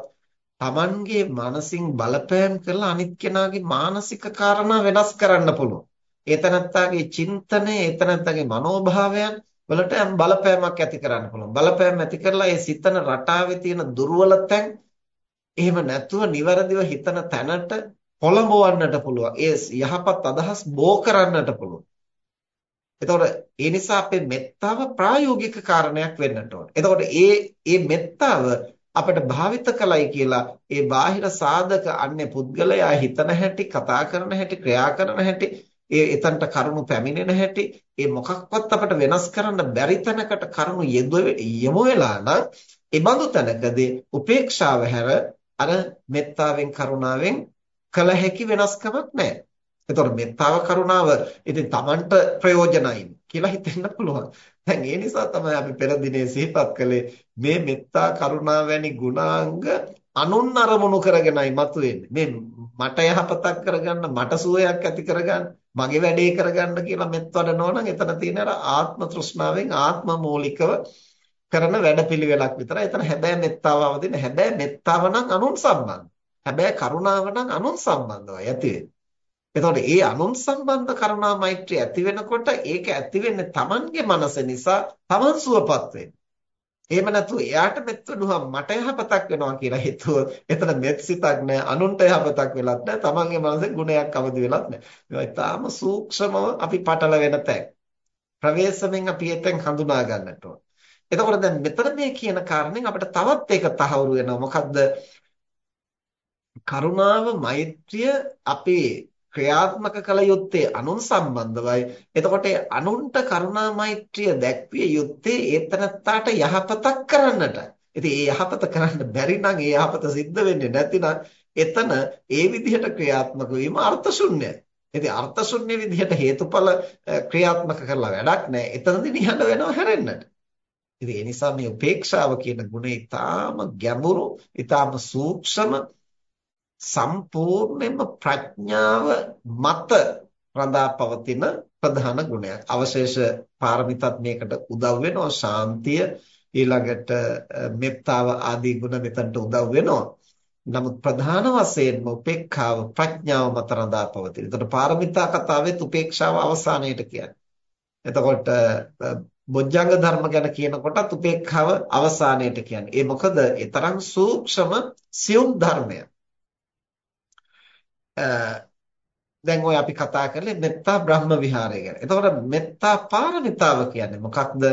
Tamanගේ මනසින් බලපෑම් කරලා අනිත් කෙනාගේ මානසික කාරණා වෙනස් කරන්න පුළුවන්. ඒතනත්තාගේ චින්තනය, ඒතනත්තාගේ මනෝභාවයන් වලට බලපෑමක් ඇති කරන්න පුළුවන්. බලපෑම් ඇති කරලා ඒ සිතන රටාවේ තියෙන දුර්වල තැන් එහෙම නැතුව નિවරදිව හිතන තැනට පොළඹවන්නට පුළුවන්. ඒ යහපත් අදහස් බෝ කරන්නට පුළුවන්. එතකොට ඒ නිසා අපේ මෙත්තාව ප්‍රායෝගික කාරණයක් වෙන්නට ඕන. එතකොට ඒ ඒ මෙත්තාව අපිට භාවිත කළයි කියලා ඒ බාහිර සාධක අන්නේ පුද්ගලයා හිතන හැටි කතා කරන හැටි ක්‍රියා කරන හැටි ඒ එතනට කරුණු පැමිණෙන හැටි ඒ මොකක්වත් අපට වෙනස් කරන්න බැරි තැනකට කරුණු යොමු වෙලා නම් ඒ බඳු තැනකදී උපේක්ෂාව හැර අර මෙත්තාවෙන් කරුණාවෙන් කළ හැකි වෙනස්කමක් නැහැ. එතකොට මෙත්තාව කරුණාව ඉතින් Tamanට ප්‍රයෝජනයි කියලා හිතෙන්න පුළුවන්. දැන් ඒ නිසා තමයි අපි පෙර දිනේ සිහිපත් කළේ මේ මෙත්තා කරුණා වැනි ගුණාංග අනුන් අරමුණු කරගෙනයි මතුවෙන්නේ. මේ මට යහපතක් කරගන්න, මට සුවයක් ඇති කරගන්න, මගේ වැඩේ කරගන්න කියලා මෙත් වඩනවා නම් එතන තියෙන අර ආත්ම තෘෂ්ණාවෙන් ආත්ම මූලිකව කරන වැඩපිළිවෙලක් විතරයි. එතන හැබැයි මෙත්තාව අවදින හැබැයි මෙත්තාව නම් අනුන් සම්බන්ධ. හැබැයි කරුණාව නම් අනුන් සම්බන්ධවයි ඇති එතකොට ඒ අනුන් සම්බන්ධ කරුණා මෛත්‍රිය ඇති වෙනකොට ඒක ඇති වෙන්නේ Tamanගේ මනස නිසා Taman සුවපත් වෙන්න. එහෙම නැතු එයාට මෙත් වුණාම මට යහපතක් වෙනවා කියලා හිතුවොත් එතන මෙත් සිතක් නැහැ අනුන්ට යහපතක් වෙලත් නැහැ තමන්ගේ මනසේ ගුණයක් අවදි වෙලත් නැහැ මේවා ඉතාම සූක්ෂමව අපි පටල වෙන තැන්. ප්‍රවේශමෙන් අපි එතෙන් හඳුනා ගන්නට ඕන. එතකොට දැන් මෙතන මේ කියන කාරණෙන් අපිට තවත් එක තහවුරු වෙනවා. මොකද්ද? කරුණාව මෛත්‍රිය අපේ ක්‍රියාත්මක කළ යුත්තේ අනුන් සම්බන්ධවයි. එතකොට අනුන්ට කරුණා මෛත්‍රිය දැක්විය යුත්තේ ඒතනත්තාට යහපතක් කරන්නට. ඉතින් ඒ යහපත කරන්න බැරි නම් ඒ යහපත සිද්ධ වෙන්නේ නැතිනම් එතන ඒ විදිහට ක්‍රියාත්මක වීම අර්ථ ශුන්‍යයි. ඉතින් අර්ථ ශුන්‍ය විදිහට හේතුඵල ක්‍රියාත්මක කරලා වැඩක් නැහැ. එතනදී නිහඬ වෙනව හැරෙන්නට. ඉතින් ඒ නිසා මේ උපේක්ෂාව කියන ගුණය ඊටාම ගැඹුරු, ඊටාම සූක්ෂම සම්පූර්ණයෙන්ම ප්‍රඥාව මත රඳා පවතින ප්‍රධාන ගුණයක්. අවශේෂ පාරමිතත් මේකට උදව් වෙනවා. ශාන්තිය ඊළඟට මෙත්තාව ආදී ගුණ මෙතනට උදව් වෙනවා. නමුත් ප්‍රධාන වශයෙන්ම උපේක්ඛාව ප්‍රඥාව මත රඳා පවතින. එතකොට පාරමිතා කතාවෙත් උපේක්ෂාව අවසානයේට කියන්නේ. එතකොට බොජ්ජංග ධර්ම ගැන කියනකොටත් උපේක්ඛාව අවසානයේට කියන්නේ. ඒ මොකද ඒ තරම් සූක්ෂම සියුම් ධර්මයක්. දැන් ඔය අපි කතා කරන්නේ මෙත්තා බ්‍රහ්ම විහාරය ගැන. එතකොට මෙත්තා පාරමිතාව කියන්නේ මොකක්ද?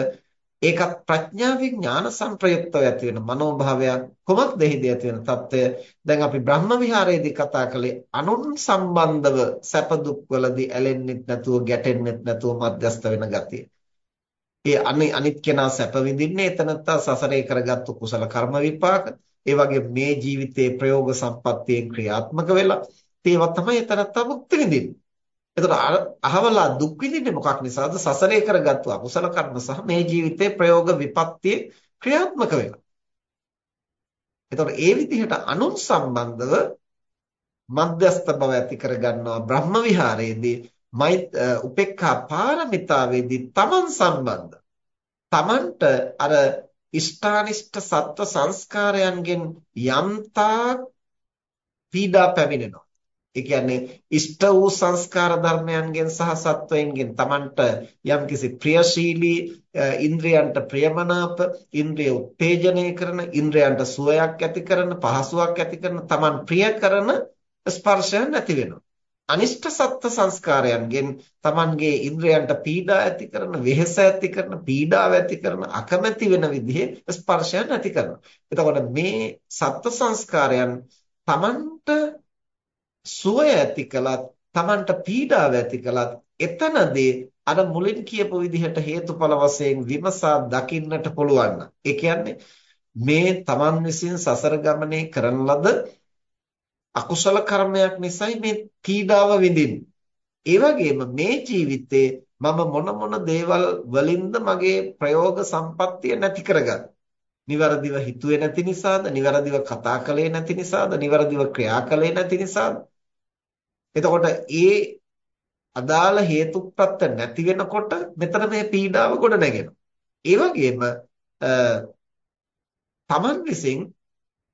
ඒකත් ප්‍රඥාවේ ඥාන සංප්‍රයුක්තව ඇති වෙන මනෝභාවයක් කොමක්දෙහිදී ඇති වෙන తত্ত্বය දැන් අපි බ්‍රහ්ම විහාරයේදී කතා කළේ අනුන් සම්බන්ධව සැප දුක් වලදී ඇලෙන්නෙත් නැතුව ගැටෙන්නෙත් නැතුව මධ්‍යස්ත වෙන ගතිය. ඒ අනි අනිත් කෙනා සැප විඳින්නේ එතනත්ත සසරේ කරගත්තු කුසල කර්ම විපාක. ඒ වගේ මේ ජීවිතයේ ප්‍රයෝග සම්පත්තියෙන් ක්‍රියාත්මක වෙලා ඒවා තමයි එතනත්තා මුක්ති විඳින්නේ. එතකොට අහවලා දුක් විඳින්නේ මොකක් නිසාද? සසරේ කරගත්තු අකුසල කර්ම සහ මේ ජීවිතේ ප්‍රයෝග විපත්තියේ ක්‍රියාත්මක වෙනවා. එතකොට ඒ විදිහට අනුන් සම්බන්ධව මධ්‍යස්ත බව ඇති කරගන්නවා බ්‍රහ්ම විහාරයේදී මයි උපේක්ඛා පාරමිතාවේදී තමන් සම්බන්ධ තමන්ට අර ඉෂ්ඨානිෂ්ඨ සත්ව සංස්කාරයන්ගෙන් යම්තා පීඩා පැමිණෙනවා ඒ කියන්නේ ඉෂ්ට වූ සංස්කාර ධර්මයන්ගෙන් සහ සත්වයින්ගෙන් Tamanට යම්කිසි ප්‍රියශීලී ඉන්ද්‍රයන්ට ප්‍රියමනාප ඉන්ද්‍රිය උත්තේජනය කරන ඉන්ද්‍රයන්ට සුවයක් ඇති කරන පහසුවක් ඇති කරන Taman ප්‍රිය කරන ස්පර්ශයන් නැති වෙනවා. අනිෂ්ට සත්ත්ව සංස්කාරයන්ගෙන් Tamanගේ ඉන්ද්‍රයන්ට පීඩා ඇති කරන, වෙහෙස ඇති කරන, පීඩාව ඇති කරන, අකමැති වෙන විදිහේ ස්පර්ශයන් ඇති කරනවා. එතකොට මේ සත්ත්ව සංස්කාරයන් Tamanට සුවය ඇති කළත් Tamanට පීඩාව ඇති කළත් එතනදී අර මුලින් කියපු විදිහට හේතුඵල වශයෙන් විමසා දකින්නට පුළුවන්. ඒ කියන්නේ මේ Taman විසින් සසර ගමනේ කරන ලද අකුසල කර්මයක් නිසායි මේ පීඩාව විඳින්නේ. ඒ වගේම මේ ජීවිතේ මම මොන මොන දේවල් වලින්ද මගේ ප්‍රයෝග සම්පත්තිය නැති කරගන්නේ. නිවැරදිව හිතුවේ නැති නිසාද, නිවැරදිව කතා කළේ නැති නිසාද, නිවැරදිව ක්‍රියා කළේ නැති නිසාද? එතකොට ඒ අදාළ හේතු ප්‍රත්‍ය නැති වෙනකොට මෙතන මේ පීඩාව ගොඩ නැගෙනවා. ඒ වගේම තමන් විසින්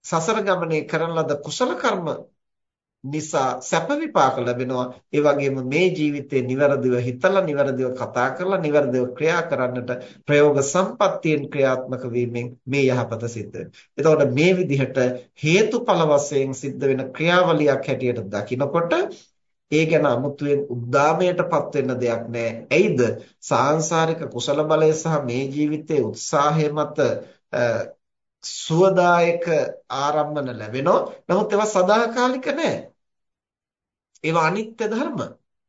සසර ගමනේ කරන ලද කුසල කර්ම නිසා සැප විපාක ලැබෙනවා ඒ වගේම මේ ජීවිතේ નિවරදිව හිතලා નિවරදිව කතා කරලා નિවරදිව ක්‍රියා කරන්නට ප්‍රයෝග සම්පත්තියෙන් ක්‍රියාත්මක වීමෙන් මේ යහපත සිද්ධ වෙනවා. එතකොට මේ විදිහට හේතුඵල වශයෙන් සිද්ධ වෙන ක්‍රියාවලියක් හැටියට දකිනකොට ඒ ගැන අමුතුවෙන් උද්දාමයටපත් වෙන්න දෙයක් නැහැ. ඇයිද? සාංශාරික කුසල බලය සහ මේ ජීවිතයේ උත්සාහය මත සුවදායක ආරම්භන ලැබෙනවා. නමුත් ඒවා සදාකාලික නැහැ. ඒවා අනිත්‍ය ධර්ම.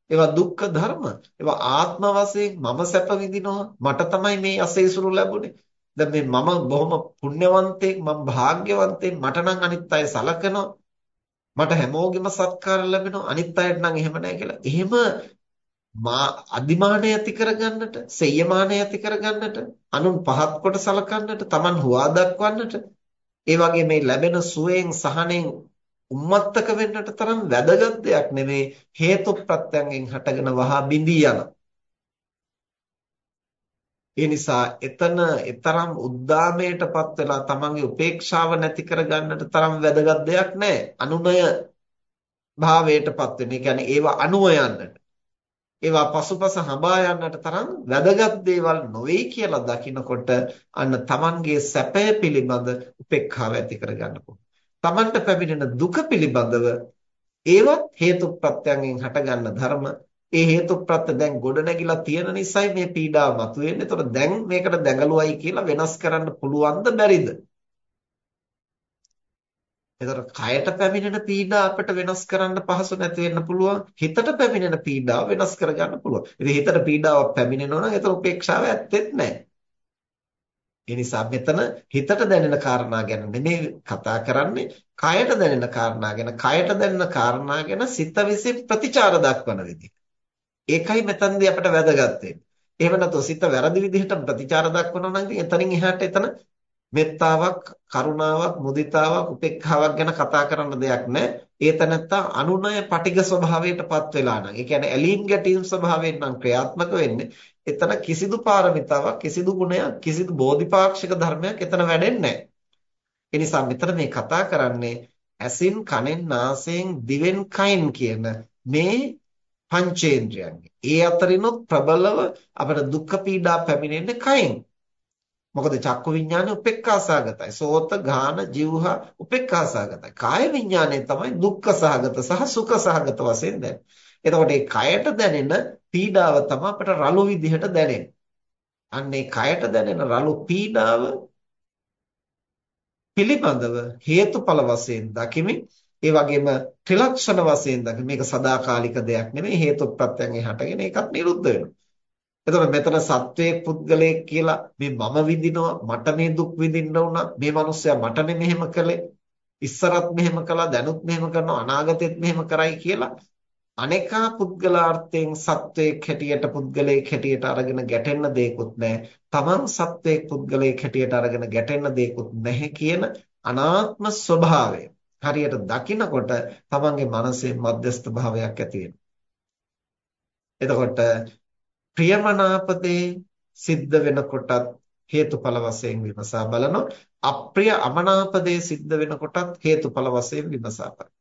ඒවා දුක්ඛ ධර්ම. ඒවා ආත්ම වශයෙන් මම සැප විඳිනවා. මට තමයි මේ අසේසුරු ලැබුණේ. දැන් මේ මම බොහොම පුණ්‍යවන්තයෙක් මම භාග්‍යවන්තයෙක් මට නම් අනිත් අය සලකනවා. මට හැමෝගෙම සත්කාර ලැබෙනවා. අනිත් අයට නම් එහෙම නැහැ කියලා. එහෙම මා අදිමානය ඇති කරගන්නට, සෙය්‍යමානය ඇති කරගන්නට, අනුන් පහත් කොට සලකන්නට, Taman හුවා දක්වන්නට, ඒ වගේ මේ ලැබෙන සුවයෙන් සහනෙන් උම්මත්තක වෙන්නට තරම් වැදගත් දෙයක් නෙමේ හේතු ප්‍රත්‍යයෙන් හටගෙන වහා බිඳී යන. ඒ නිසා එතන ඊතරම් උද්දාමයටපත් වෙලා තමන්ගේ උපේක්ෂාව නැති කරගන්නට තරම් වැදගත් දෙයක් නැහැ. අනුනය භාවයටපත් වෙන. ඒ කියන්නේ ඒවා අනුව යන්නට. ඒවා පසුපස හඹා යන්නට තරම් වැදගත් දේවල් නොවේ කියලා දකිනකොට අන්න තමන්ගේ සැපය පිළිබඳ උපේක්ෂාව ඇති කරගන්න පුළුවන්. තමන්ට පැමිණෙන දුක පිළිබඳව ඒවත් හේතු ප්‍රත්‍යයෙන් හටගන්න ධර්ම. ඒ හේතු ප්‍රත්‍ය දැන් ගොඩනැගිලා තියෙන නිසායි මේ පීඩාව මතුවෙන්නේ. ඒතකොට දැන් මේකට දැඟලුවයි කියලා වෙනස් කරන්න පුළුවන්ද බැරිද? එතකොට කයට පැමිණෙන පීඩා අපිට වෙනස් කරන්න පහසු නැති වෙන්න පුළුවන්. හිතට පැමිණෙන පීඩාව වෙනස් කරගන්න පුළුවන්. ඉතින් හිතට පීඩාවක් පැමිණෙනවා නම් ඒතර උපේක්ෂාව ඇත්තෙත් නැහැ. ඒ නිසා මෙතන හිතට දැනෙන කාරණා ගැන නෙමෙයි කතා කරන්නේ කයට දැනෙන කාරණා ගැන. කයට දැනෙන කාරණා ගැන සිත විසින් ප්‍රතිචාර දක්වන විදිහ. ඒකයි මෙතනදී අපිට වැදගත් වෙන්නේ. එහෙම නැත්නම් සිත වැරදි විදිහට ප්‍රතිචාර දක්වනවා නම් එතනින් එහාට එතන මෙත්තාවක්, කරුණාවක්, මුදිතාවක්, උපේක්ඛාවක් ගැන කතා කරන්න දෙයක් නැහැ. ඒ තැනත්තා අනුනය පටිඝ ස්වභාවයටපත් වෙලා නම්. ඒ කියන්නේ ඇලීම් ගැටීම් ස්වභාවයෙන් නම් ක්‍රියාත්මක වෙන්නේ. එතන කිසිදු පාරමිතාවක්, කිසිදු ගුණයක්, කිසිදු බෝධිපාක්ෂික ධර්මයක් එතන වැඩෙන්නේ නැහැ. ඒ නිසා මෙතන මේ කතා කරන්නේ ඇසින්, කනෙන්, නාසයෙන්, දිවෙන්, කයින් කියන මේ පංචේන්ද්‍රයන්ගේ. ඒ අතරිනුත් ප්‍රබලව අපට දුක්ඛ පීඩා පැමිණෙන්නේ කයින්. මොකද චක්කු විඥානය උපේක්ඛාසගතයි. සෝත ගාන જીවහ උපේක්ඛාසගතයි. කාය විඥානය තමයි දුක්ඛ සහගත සහ සුඛ සහගත වශයෙන් දැනෙන්නේ. එතකොට මේ කයට දැනෙන පීඩාව තමයි අපට රළු විදිහට දැනෙන්නේ. අන්නේ කයට දැනෙන රළු පීඩාව පිළිබඳව හේතුඵල වශයෙන් දකිමින් ඒ වගේම ත්‍රිලක්ෂණ වශයෙන් දකිමින් මේක සදාකාලික දෙයක් නෙමෙයි හේතු ප්‍රත්‍යයෙන් හටගෙන ඒකත් නිරුද්ධ වෙනවා. එතකොට මෙතන සත්වයේ පුද්ගලයෙක් කියලා මේ මම විඳිනවා මට මේ දුක් විඳින්න උනා මේ මිනිස්සයා මටනේ මෙහෙම කළේ ඉස්සරත් මෙහෙම කළා දැනුත් මෙහෙම කරනවා අනාගතෙත් මෙහෙම කරයි කියලා අනේකා පුද්ගලාර්ථයෙන් සත්වයක් හැටියට පුද්ගලයෙක් හැටියට අරගෙන ගැටෙන්න දෙයක්වත් නැහැ. තමන් සත්වයක් පුද්ගලයෙක් හැටියට අරගෙන ගැටෙන්න දෙයක්වත් නැහැ කියන අනාත්ම ස්වභාවය හරියට දකිනකොට තමන්ගේ මනසේ මධ්‍යස්ථ භාවයක් ඇති එතකොට ප්‍රියමනාපදේ සිද්ධ වෙනකොටත් හේතුඵල වශයෙන් විමසා බලනවා. අප්‍රිය අමනාපදේ සිද්ධ වෙනකොටත් හේතුඵල වශයෙන් විමසා බලනවා.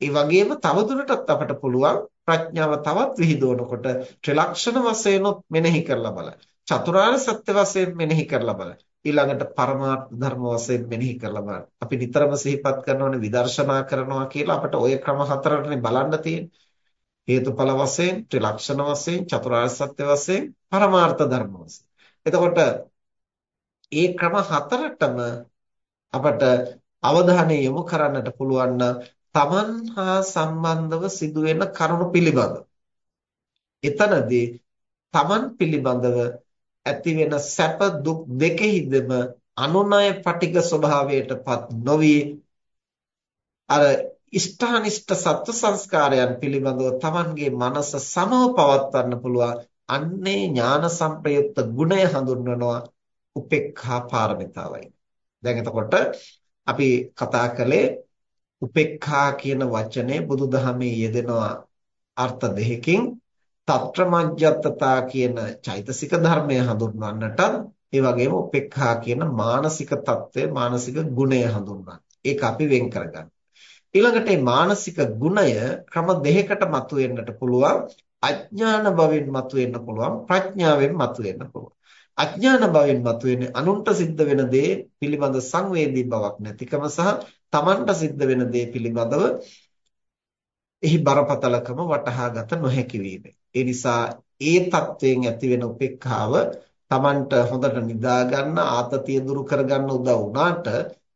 ඒ වගේම තවදුරටත් අපට පුළුවන් ප්‍රඥාව තවත් විහිදුවනකොට ත්‍රිලක්ෂණ වශයෙන් මෙනෙහි කරලා බලන්න. චතුරාර්ය සත්‍ය වශයෙන් මෙනෙහි කරලා බලන්න ඊළඟට පරමාර්ථ ධර්ම වශයෙන් මෙනෙහි කරලා බලන්න අපි නිතරම සිහිපත් කරනවානේ විදර්ශනා කරනවා කියලා අපට ওই ක්‍රම හතරටනේ බලන්න තියෙන්නේ හේතුඵල වශයෙන් ත්‍රිලක්ෂණ වශයෙන් චතුරාර්ය සත්‍ය වශයෙන් පරමාර්ථ ධර්ම වශයෙන්. එතකොට ඒ ක්‍රම හතරටම අපට අවධානය යොමු කරන්නට පුළුවන් තමන් හා සම්බන්ධව සිදුවෙන කරුණු පිළිබඳ. එතනදී තමන් පිළිබඳව ඇති වෙන සැප දුක් දෙකෙහිදම අනුනය පටික ස්වභාවයටපත් නොවි. අර ඉෂ්ඨානිෂ්ඨ සත්ව සංස්කාරයන් පිළිබඳව Tamanගේ මනස සමව පවත්වන්න පුළුවන්. අන්නේ ඥාන සංප්‍රයුක්ත ගුණය හඳුන්වනවා උපේක්ඛා පාරමිතාවයි. දැන් එතකොට අපි කතා කළේ උපේක්ඛා කියන වචනේ බුදුදහමේ යෙදෙනවා අර්ථ දෙකකින්. తත්‍රමජ්ජත්තතා කියන චෛතසික ධර්මය හඳුන්වන්නටත් ඒ වගේම උපේක්ඛා කියන මානසික తත්වය මානසික ගුණය හඳුන්වන්න. ඒක අපි වෙන් කරගන්න. ඊළඟට මේ මානසික ගුණය ක්‍රම දෙකකට මතුවෙන්නට පුළුවන් අඥාන භවෙන් මතුවෙන්න පුළුවන් ප්‍රඥාවෙන් මතුවෙන්න පුළුවන් අඥාන භවෙන් මතුවෙන්නේ අනුන්ට සිද්ධ වෙන දේ පිළිබඳ සංවේදී බවක් නැතිකම සහ තමන්ට සිද්ධ වෙන දේ පිළිබඳව එහි බරපතලකම වටහාගත නොහැකි වීම. ඒ නිසා ඒ தත්වයෙන් ඇති වෙන උපේක්ඛාව තමන්ට හොඳට නිදා ගන්න ආතතිය දුරු කරගන්න උදව් වුණාට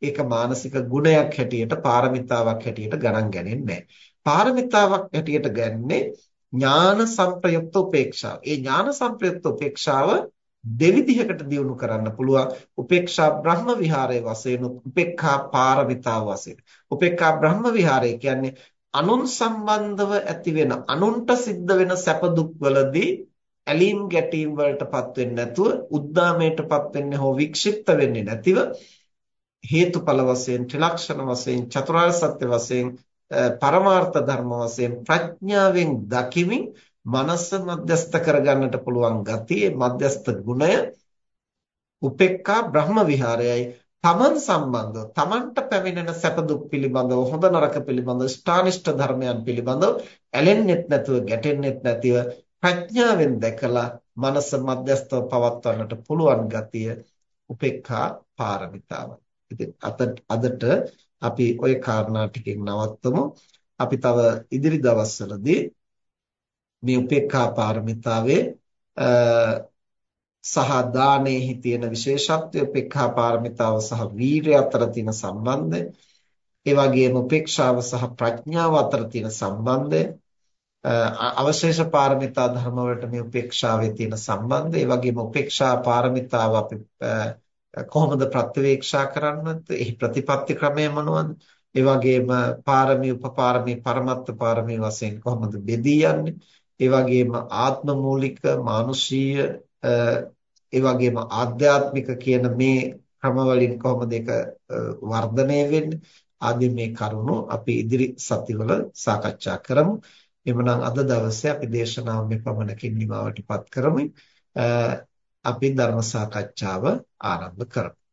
ඒක මානසික ගුණයක් හැටියට පාරමිතාවක් හැටියට ගණන් ගන්නේ නැහැ. පාරමිතාවක් හැටියට ගන්නේ ඥාන සංප්‍රයුක්ත උපේක්ෂාව. ඒ ඥාන සංප්‍රයුක්ත උපේක්ෂාව දෙවිධයකට දියුණු කරන්න පුළුවන්. උපේක්ෂා බ්‍රහ්ම විහාරයේ වශයෙන් උපේක්ඛා පාරමිතාව වශයෙන්. උපේක්ඛා බ්‍රහ්ම විහාරය කියන්නේ අනුන් සම්බන්ධව ඇති වෙන අනුන්ට සිද්ධ වෙන සැප දුක් වලදී ඇලීම් ගැටීම් වලටපත් වෙන්නේ නැතුව උද්දාමයටපත් වෙන්නේ හෝ වික්ෂිප්ත වෙන්නේ නැතිව හේතුඵල වශයෙන් ත්‍රිලක්ෂණ වශයෙන් චතුරාර්ය සත්‍ය වශයෙන් පරමාර්ථ ධර්ම වශයෙන් ප්‍රඥාවෙන් දකිමින් මනස මධ්‍යස්ත කරගන්නට පුළුවන් ගතිය මධ්‍යස්ත ගුණය උපේක්ඛා බ්‍රහ්ම විහාරයයි. තමන් සම්බන්ධව තමන්ට පැමිණෙන සැප දුක් පිළිබඳව හොඳ නරක පිළිබඳව ස්ථානිෂ්ඨ ධර්මයන් පිළිබඳව ඇලෙන්නෙත් නැතුව ගැටෙන්නෙත් නැතිව ප්‍රඥාවෙන් දැකලා මනස මධ්‍යස්තව පවත්වන්නට පුළුවන් ගතිය උපේක්ඛා පාරමිතාවයි. ඉතින් අදට අපි ওই කාරණා ටිකෙන් නවත්තමු. අපි තව ඉදිරි දවස්වලදී මේ උපේක්ඛා පාරමිතාවේ සහ දානෙහි තියෙන විශේෂත්වය උපේක්ඛා පාරමිතාව සහ වීරය අතර තියෙන සම්බන්ධය. ඒ වගේම උපේක්ෂාව සහ ප්‍රඥාව අතර තියෙන සම්බන්ධය. අවශේෂ පාරමිතා ධර්ම වලට මේ උපේක්ෂාවේ තියෙන සම්බන්ධය. ඒ වගේම උපේක්ෂා පාරමිතාව අපි කොහොමද ප්‍රත්‍යවේක්ෂා කරන්නත් එහි ප්‍රතිපත්ති ක්‍රමය මොනවද? ඒ වගේම පාරමී උපපාරමී පරමත්ත පාරමී වශයෙන් කොහොමද බෙදී යන්නේ? ඒ වගේම ආත්ම මූලික මානුෂීය ඒ වගේම ආධ්‍යාත්මික කියන මේ ක්‍රම වලින් කොහොමද ඒක වර්ධනය වෙන්නේ? ආදී මේ කරුණු අපි ඉදිරි සතිවල සාකච්ඡා කරමු. එhmenan අද දවසේ අපි දේශනාව මේ පමණකින් නිමවටපත් කරමු. අපි ධර්ම සාකච්ඡාව ආරම්භ කරමු.